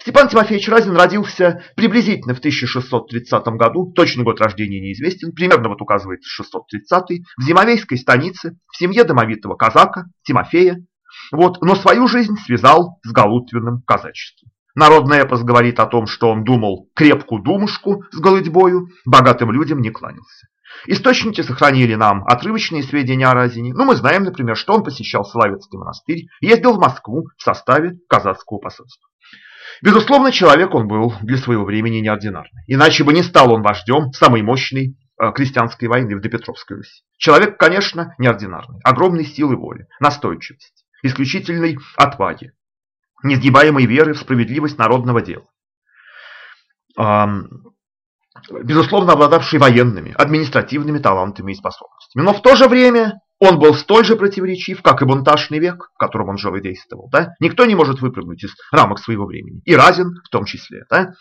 Степан Тимофеевич Разин родился приблизительно в 1630 году, точный год рождения неизвестен, примерно вот указывается 630 в Зимовейской станице, в семье домовитого казака Тимофея, вот, но свою жизнь связал с галутвенным казачеством. Народный эпос говорит о том, что он думал крепкую думушку с голодьбою, богатым людям не кланялся. Источники сохранили нам отрывочные сведения о Разине. Ну, мы знаем, например, что он посещал Славянский монастырь, ездил в Москву в составе казацкого посольства. Безусловно, человек он был для своего времени неординарный. Иначе бы не стал он вождем самой мощной э, крестьянской войны в Допетровской Руси. Человек, конечно, неординарный, огромной силы воли, настойчивости, исключительной отваги, несгибаемой веры в справедливость народного дела. Безусловно, обладавший военными, административными талантами и способностями. Но в то же время он был столь же противоречив, как и бунтажный век, в котором он жил и действовал. Да? Никто не может выпрыгнуть из рамок своего времени. И Разин в том числе. Да?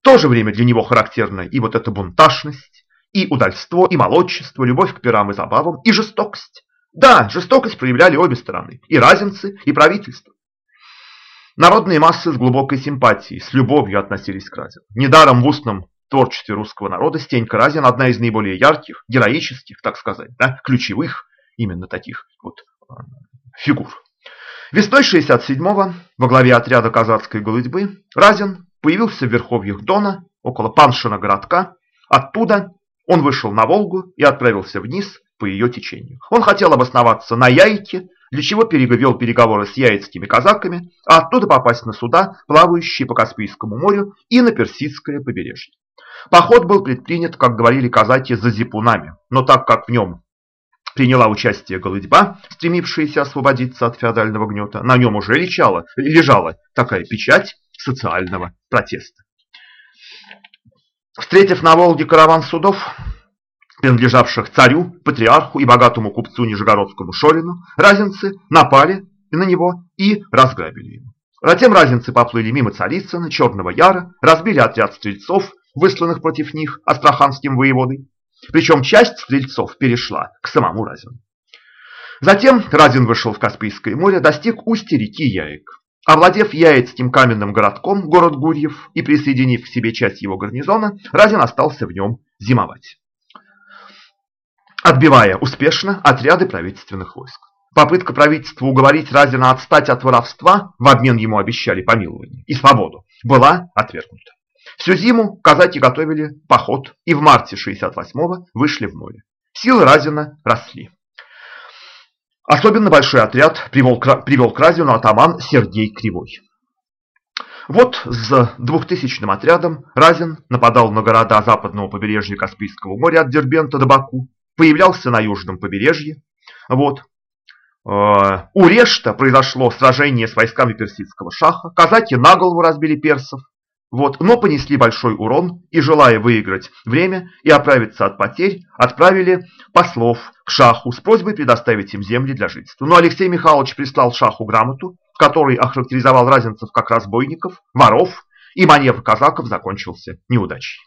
В то же время для него характерна и вот эта бунтажность, и удальство, и молодчество, любовь к пирам и забавам, и жестокость. Да, жестокость проявляли обе стороны, и разинцы, и правительство. Народные массы с глубокой симпатией, с любовью относились к Разину. Недаром в устном творчестве русского народа Стенька Разин одна из наиболее ярких, героических, так сказать, да, ключевых именно таких вот э, фигур. Весной 67-го во главе отряда казацкой голытьбы Разин появился в верховьях Дона, около Паншина городка. Оттуда он вышел на Волгу и отправился вниз по ее течению. Он хотел обосноваться на Яйке, для чего переговел переговоры с яицкими казаками, а оттуда попасть на суда, плавающие по Каспийскому морю и на Персидское побережье. Поход был предпринят, как говорили казаки, за зипунами, но так как в нем приняла участие голыдьба, стремившаяся освободиться от феодального гнета, на нем уже лежала, лежала такая печать социального протеста. Встретив на Волге караван судов, принадлежавших царю, патриарху и богатому купцу Нижегородскому Шорину, разинцы напали на него и разграбили его. Затем разинцы поплыли мимо Царицына, Черного Яра, разбили отряд стрельцов, высланных против них астраханским воеводой. Причем часть стрельцов перешла к самому Разину. Затем Разин вышел в Каспийское море, достиг устья реки Яек. Овладев Яицким каменным городком, город Гурьев, и присоединив к себе часть его гарнизона, Разин остался в нем зимовать отбивая успешно отряды правительственных войск. Попытка правительства уговорить Разина отстать от воровства, в обмен ему обещали помилование и свободу, была отвергнута. Всю зиму казаки готовили поход и в марте 68-го вышли в море. Силы Разина росли. Особенно большой отряд привел привел к Разину атаман Сергей Кривой. Вот с двухтысячным отрядом Разин нападал на города западного побережья Каспийского моря от Дербента до Баку, появлялся на южном побережье. Вот. Э, у Решта произошло сражение с войсками персидского шаха. Казаки на голову разбили персов. Вот, но понесли большой урон и, желая выиграть время и оправиться от потерь, отправили послов к шаху с просьбой предоставить им земли для жительства. Но Алексей Михайлович прислал шаху грамоту, в которой охарактеризовал разинцев как разбойников, воров, и маневр казаков закончился неудачей.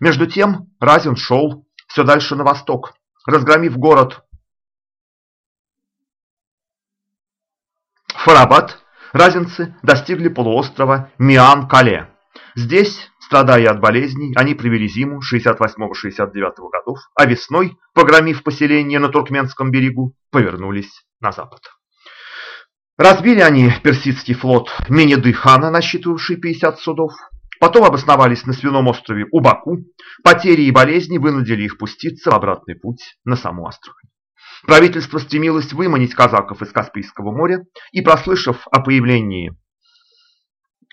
Между тем Разин шел все дальше на восток, разгромив город Фарабад, разинцы достигли полуострова Миан-Кале. Здесь, страдая от болезней, они провели зиму 68-69 годов, а весной, погромив поселение на Туркменском берегу, повернулись на запад. Разбили они персидский флот Менеды-хана, насчитывавший 50 судов, Потом обосновались на свином острове Убаку. Потери и болезни вынудили их пуститься в обратный путь на саму Астрахань. Правительство стремилось выманить казаков из Каспийского моря и, прослышав о появлении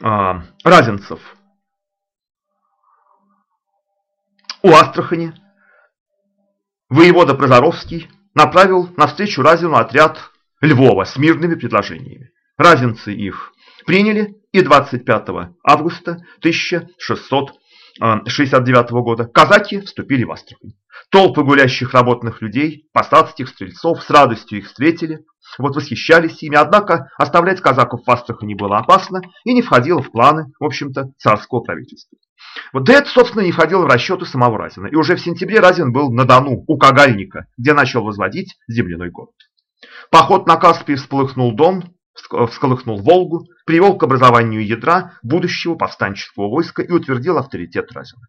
э, разинцев у Астрахани, воевода Прозоровский направил навстречу Разину отряд Львова с мирными предложениями. Разинцы их приняли и 25 августа 1669 года казаки вступили в Астрахань. Толпы гулящих работных людей, посадских стрельцов с радостью их встретили, вот восхищались ими, однако оставлять казаков в Астрахани было опасно и не входило в планы, в общем-то, царского правительства. Вот да это, собственно, не входило в расчеты самого Разина. И уже в сентябре Разин был на Дону, у Кагальника, где начал возводить земляной город. Поход на Каспий всплыхнул Дон, всколыхнул Волгу, привел к образованию ядра будущего повстанческого войска и утвердил авторитет Разина.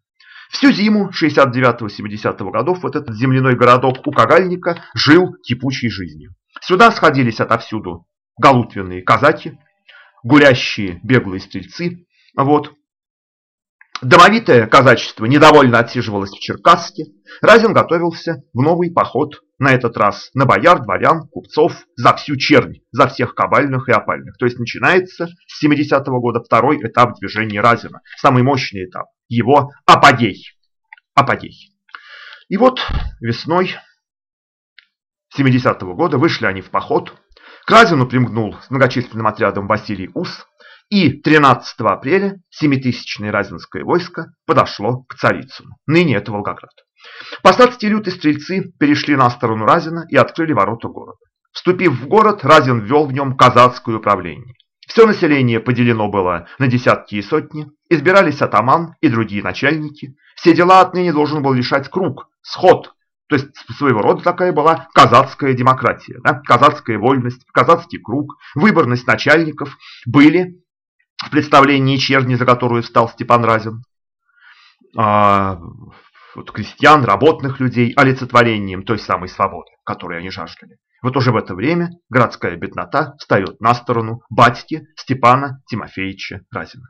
Всю зиму 69-70 годов вот этот земляной городок у Кагальника жил кипучей жизнью. Сюда сходились отовсюду галутвенные казаки, гулящие беглые стрельцы. Вот. Домовитое казачество недовольно отсиживалось в Черкасске. Разин готовился в новый поход на этот раз на бояр, дворян, купцов, за всю чернь, за всех кабальных и опальных. То есть начинается с 70-го года второй этап движения Разина, самый мощный этап, его апогей. апогей. И вот весной 70-го года вышли они в поход. К Разину примкнул с многочисленным отрядом Василий Ус, И 13 апреля семитысячное Разинское войско подошло к Царицыну. Ныне это Волгоград. Посадские люты стрельцы перешли на сторону Разина и открыли ворота города. Вступив в город, Разин ввел в нем казацкое управление. Все население поделено было на десятки и сотни, избирались атаман и другие начальники. Все дела отныне должен был решать круг, сход, то есть своего рода такая была казацкая демократия, да? казацкая вольность, казацкий круг, выборность начальников были в представлении черни, за которую стал Степан Разин. А, вот, крестьян, работных людей, олицетворением той самой свободы, которой они жаждали. Вот уже в это время городская беднота встает на сторону батьки Степана Тимофеевича Разина.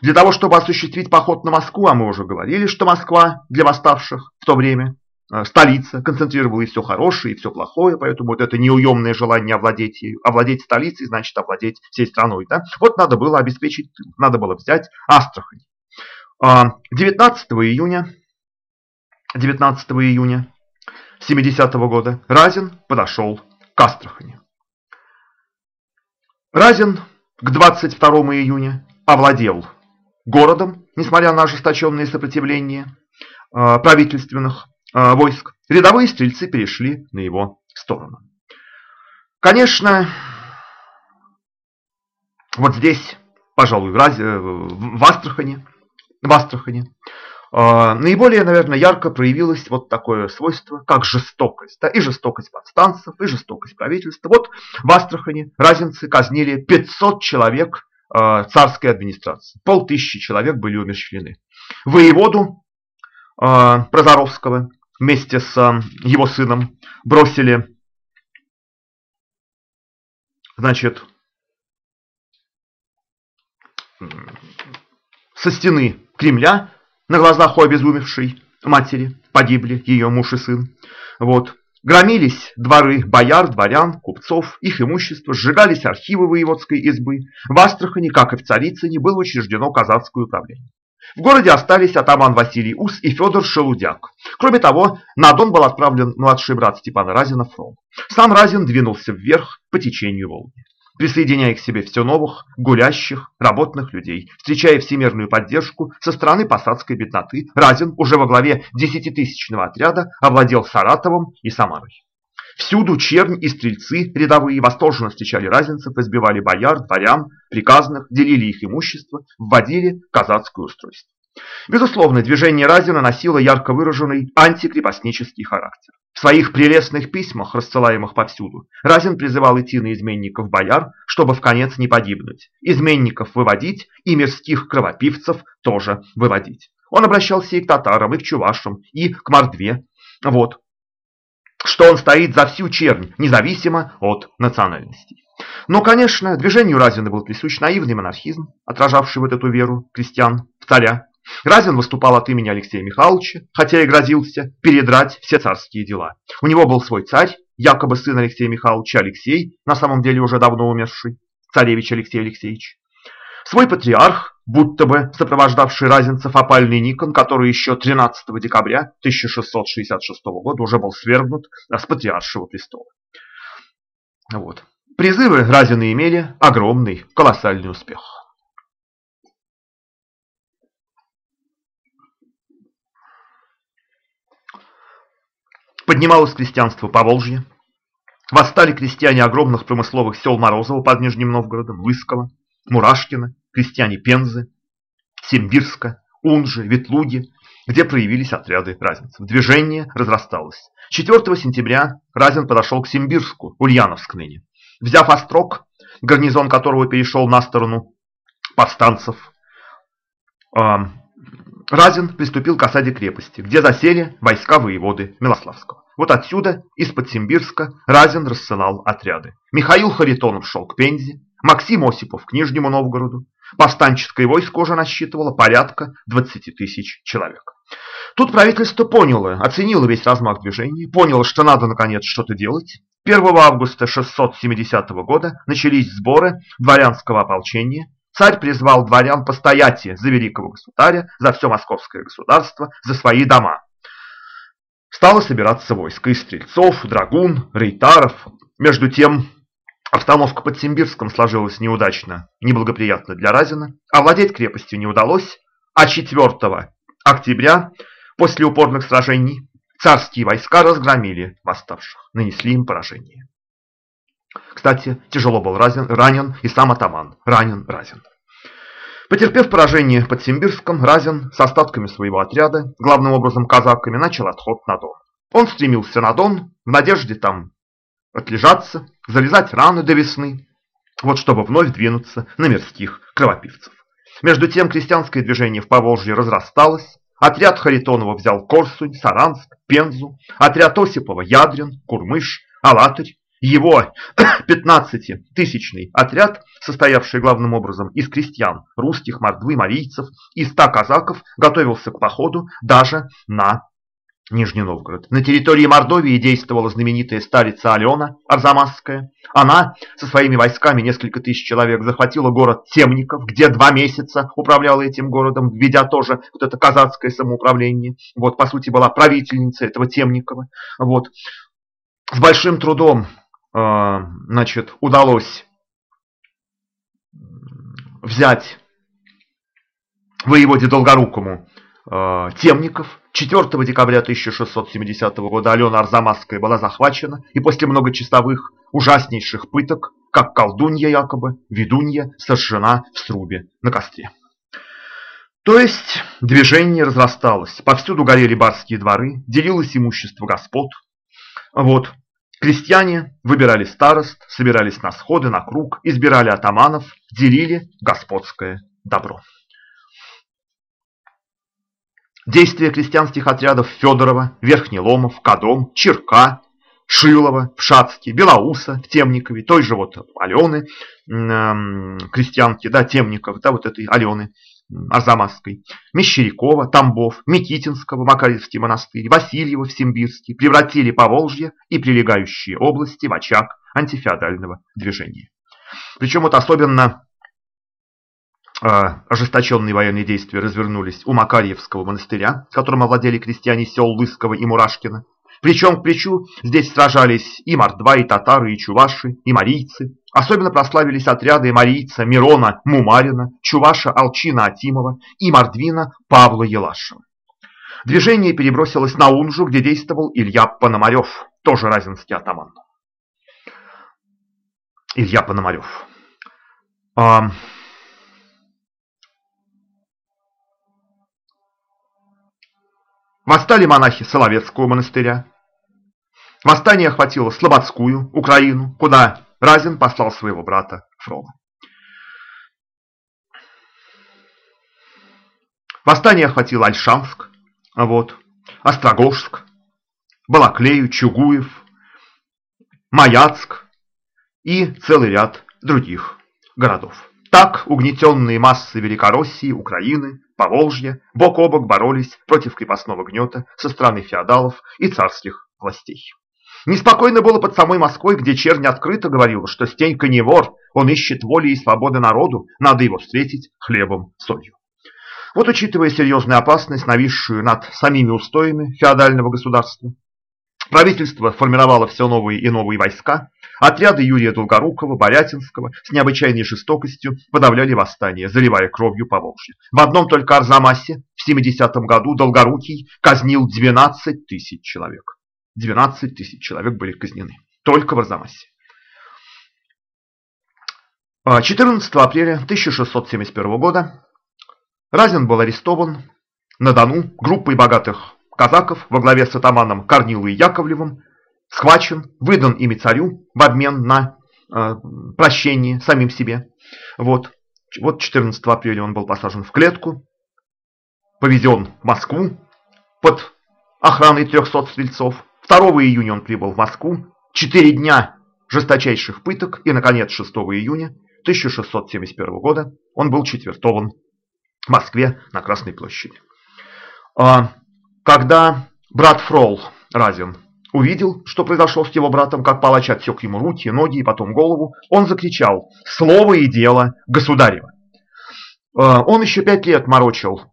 Для того, чтобы осуществить поход на Москву, а мы уже говорили, что Москва для восставших в то время столица, концентрировала и все хорошее, и все плохое, поэтому вот это неуемное желание овладеть ею, овладеть столицей, значит овладеть всей страной. Да? Вот надо было обеспечить, надо было взять Астрахань. 19 а, июня 19 июня 70 -го года Разин подошел к Астрахани. Разин к 22 июня овладел городом, несмотря на ожесточенные сопротивления э, правительственных э, войск. Рядовые стрельцы перешли на его сторону. Конечно, вот здесь, пожалуй, в, э, Астрахани, в Астрахани а, наиболее, наверное, ярко проявилось вот такое свойство, как жестокость. Да, и жестокость подстанцев, и жестокость правительства. Вот в Астрахани разинцы казнили 500 человек царской администрации. Полтысячи человек были умерщвлены. Воеводу э, Прозоровского вместе с его сыном бросили значит, со стены Кремля на глазах у обезумевшей матери погибли ее муж и сын. Вот. Громились дворы бояр, дворян, купцов, их имущество, сжигались архивы воеводской избы. В Астрахани, как и в Царицыне, было учреждено казацкое управление. В городе остались атаман Василий Ус и Федор Шелудяк. Кроме того, на Дон был отправлен младший брат Степана Разина Фрол. Сам Разин двинулся вверх по течению Волги присоединяя к себе все новых, гулящих, работных людей, встречая всемирную поддержку со стороны посадской бедноты, Разин уже во главе десятитысячного отряда овладел Саратовым и Самарой. Всюду чернь и стрельцы рядовые восторженно встречали разинцев, избивали бояр, дворян, приказных, делили их имущество, вводили казацкое устройство. Безусловно, движение Разина носило ярко выраженный антикрепостнический характер. В своих прелестных письмах, рассылаемых повсюду, Разин призывал идти на изменников бояр, чтобы в конец не погибнуть, изменников выводить и мирских кровопивцев тоже выводить. Он обращался и к татарам, и к чувашам, и к мордве. Вот, что он стоит за всю чернь, независимо от национальностей. Но, конечно, движению Разина был присущ наивный монархизм, отражавший вот эту веру крестьян в царя. Разин выступал от имени Алексея Михайловича, хотя и грозился передрать все царские дела. У него был свой царь, якобы сын Алексея Михайловича Алексей, на самом деле уже давно умерший, царевич Алексей Алексеевич. Свой патриарх, будто бы сопровождавший разинцев опальный Никон, который еще 13 декабря 1666 года уже был свергнут с патриаршего престола. Вот. Призывы Разина имели огромный, колоссальный успех. Поднималось крестьянство по Волжье. Восстали крестьяне огромных промысловых сел Морозова под Нижним Новгородом, Лысково, Мурашкино, крестьяне Пензы, Симбирска, Унжи, Ветлуги, где проявились отряды разинцев. Движение разрасталось. 4 сентября Разин подошел к Симбирску, Ульяновск ныне. Взяв Острог, гарнизон которого перешел на сторону повстанцев, Разин приступил к осаде крепости, где засели войска воеводы Милославского. Вот отсюда, из-под Симбирска, Разин рассылал отряды. Михаил Харитонов шел к Пензе, Максим Осипов к Нижнему Новгороду. Повстанческое войско уже насчитывало порядка 20 тысяч человек. Тут правительство поняло, оценило весь размах движения, поняло, что надо наконец что-то делать. 1 августа 670 года начались сборы дворянского ополчения, Царь призвал дворян постоять за великого государя, за все московское государство, за свои дома. Стало собираться войско из стрельцов, драгун, рейтаров. Между тем, Обстановка под Симбирском сложилась неудачно, неблагоприятно для Разина. Овладеть крепостью не удалось, а 4 октября, после упорных сражений, царские войска разгромили восставших, нанесли им поражение. Кстати, тяжело был ранен, ранен и сам атаман. Ранен Разин. Потерпев поражение под Симбирском, Разин с остатками своего отряда, главным образом казаками, начал отход на Дон. Он стремился на Дон в надежде там отлежаться, залезать раны до весны, вот чтобы вновь двинуться на мирских кровопивцев. Между тем крестьянское движение в Поволжье разрасталось, отряд Харитонова взял Корсунь, Саранск, Пензу, отряд Осипова Ядрин, Курмыш, Алатырь, его 15-тысячный отряд, состоявший главным образом из крестьян, русских, мордвы, марийцев и ста казаков, готовился к походу даже на Нижний Новгород. На территории Мордовии действовала знаменитая старица Алена Арзамасская. Она со своими войсками, несколько тысяч человек, захватила город Темников, где два месяца управляла этим городом, введя тоже вот это казацкое самоуправление. Вот, по сути, была правительница этого Темникова. Вот. С большим трудом э, значит, удалось взять воеводе Долгорукому э, Темников, 4 декабря 1670 года Алена Арзамасская была захвачена и после многочасовых ужаснейших пыток, как колдунья якобы, ведунья, сожжена в срубе на костре. То есть движение разрасталось, повсюду горели барские дворы, делилось имущество господ. Вот. Крестьяне выбирали старост, собирались на сходы, на круг, избирали атаманов, делили господское добро. Действия крестьянских отрядов Федорова, Верхнеломов, Кадом, Черка, Шилова в Шацке, Белоуса в Темникове, той же вот Алены, э, крестьянки, да, Темников, да, вот этой Алены Арзамасской, Мещерякова, Тамбов, Микитинского, Макарьевский монастырь, Васильева в Симбирске превратили Поволжье и прилегающие области в очаг антифеодального движения. Причем вот особенно ожесточенные военные действия развернулись у Макарьевского монастыря, которым овладели крестьяне сел Лысково и Мурашкина. Причем к плечу здесь сражались и мордва, и татары, и чуваши, и марийцы. Особенно прославились отряды марийца Мирона Мумарина, чуваша Алчина Атимова и мордвина Павла Елашева. Движение перебросилось на Унжу, где действовал Илья Пономарев, тоже разинский атаман. Илья Пономарев. Восстали монахи Соловецкого монастыря. Восстание охватило Слободскую, Украину, куда Разин послал своего брата Фрома. Восстание охватило Альшанск, вот, Острогожск, Балаклею, Чугуев, Маяцк и целый ряд других городов. Так угнетенные массы Великороссии, Украины, Поволжья бок о бок боролись против крепостного гнета со стороны феодалов и царских властей. Неспокойно было под самой Москвой, где чернь открыто говорила, что Стенька не вор, он ищет воли и свободы народу, надо его встретить хлебом, солью. Вот учитывая серьезную опасность, нависшую над самими устоями феодального государства, правительство формировало все новые и новые войска, Отряды Юрия Долгорукова, Борятинского с необычайной жестокостью подавляли восстание, заливая кровью Поволжье. В одном только Арзамасе в 70-м году Долгорукий казнил 12 тысяч человек. 12 тысяч человек были казнены. Только в Арзамасе. 14 апреля 1671 года Разин был арестован на Дону группой богатых казаков во главе с атаманом Корнилой Яковлевым схвачен, выдан ими царю в обмен на э, прощение самим себе. Вот. вот 14 апреля он был посажен в клетку, повезен в Москву под охраной 300 стрельцов. 2 июня он прибыл в Москву. Четыре дня жесточайших пыток и, наконец, 6 июня 1671 года он был четвертован в Москве на Красной площади. А, когда брат Фрол Разин увидел, что произошло с его братом, как палач отсек ему руки, ноги и потом голову, он закричал «Слово и дело государева!». Э, он еще пять лет морочил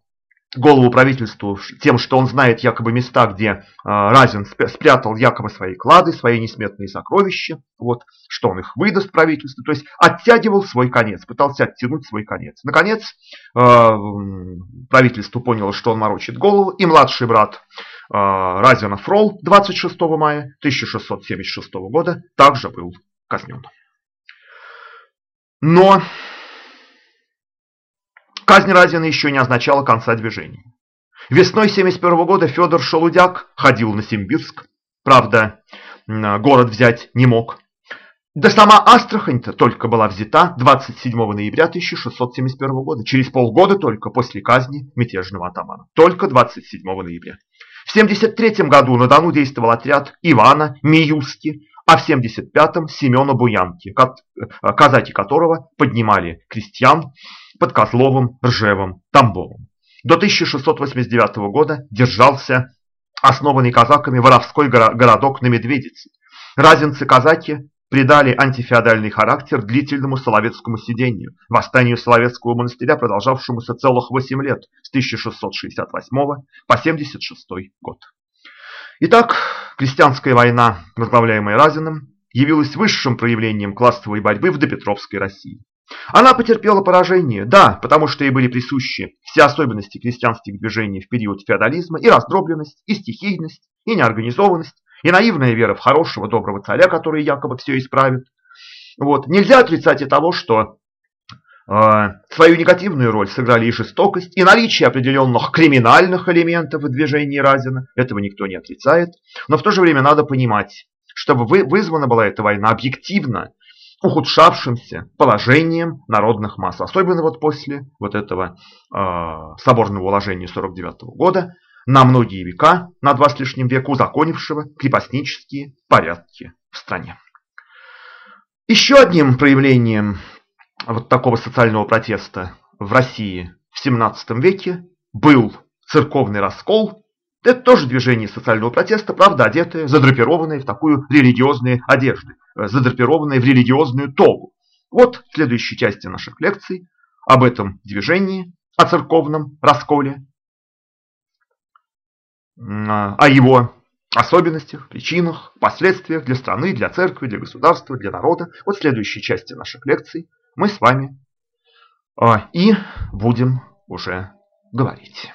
голову правительству тем, что он знает якобы места, где э, Разин спрятал якобы свои клады, свои несметные сокровища, вот, что он их выдаст правительству, то есть оттягивал свой конец, пытался оттянуть свой конец. Наконец, э, правительство поняло, что он морочит голову, и младший брат э, Разина Фрол 26 мая 1676 года также был казнен. Но Казнь Разина еще не означала конца движения. Весной 71 года Федор Шелудяк ходил на Симбирск. Правда, город взять не мог. Да сама Астрахань-то только была взята 27 ноября 1671 года, через полгода только после казни мятежного атамана. Только 27 ноября. В 73 году на Дону действовал отряд Ивана Миюски, а в 75-м Семена Буянки, казаки которого поднимали крестьян под Козловым, Ржевом, Тамбовым. До 1689 года держался основанный казаками воровской городок на Медведице. Разинцы-казаки придали антифеодальный характер длительному Соловецкому сидению, восстанию Соловецкого монастыря, продолжавшемуся целых 8 лет с 1668 по 76 год. Итак, крестьянская война, возглавляемая Разиным, явилась высшим проявлением классовой борьбы в допетровской России. Она потерпела поражение, да, потому что ей были присущи все особенности крестьянских движений в период феодализма, и раздробленность, и стихийность, и неорганизованность, и наивная вера в хорошего, доброго царя, который якобы все исправит. Вот. Нельзя отрицать и того, что э, свою негативную роль сыграли и жестокость, и наличие определенных криминальных элементов в движении Разина. Этого никто не отрицает. Но в то же время надо понимать, чтобы вызвана была эта война объективно ухудшавшимся положением народных масс. Особенно вот после вот этого э, соборного уложения 49 года, на многие века, на два с лишним века узаконившего крепостнические порядки в стране. Еще одним проявлением вот такого социального протеста в России в 17 веке был церковный раскол это тоже движение социального протеста, правда, одетое, задрапированное в такую религиозные одежды, э, задрапированное в религиозную тогу. Вот в следующей части наших лекций об этом движении, о церковном расколе, о его особенностях, причинах, последствиях для страны, для церкви, для государства, для народа. Вот в следующей части наших лекций мы с вами а, и будем уже говорить.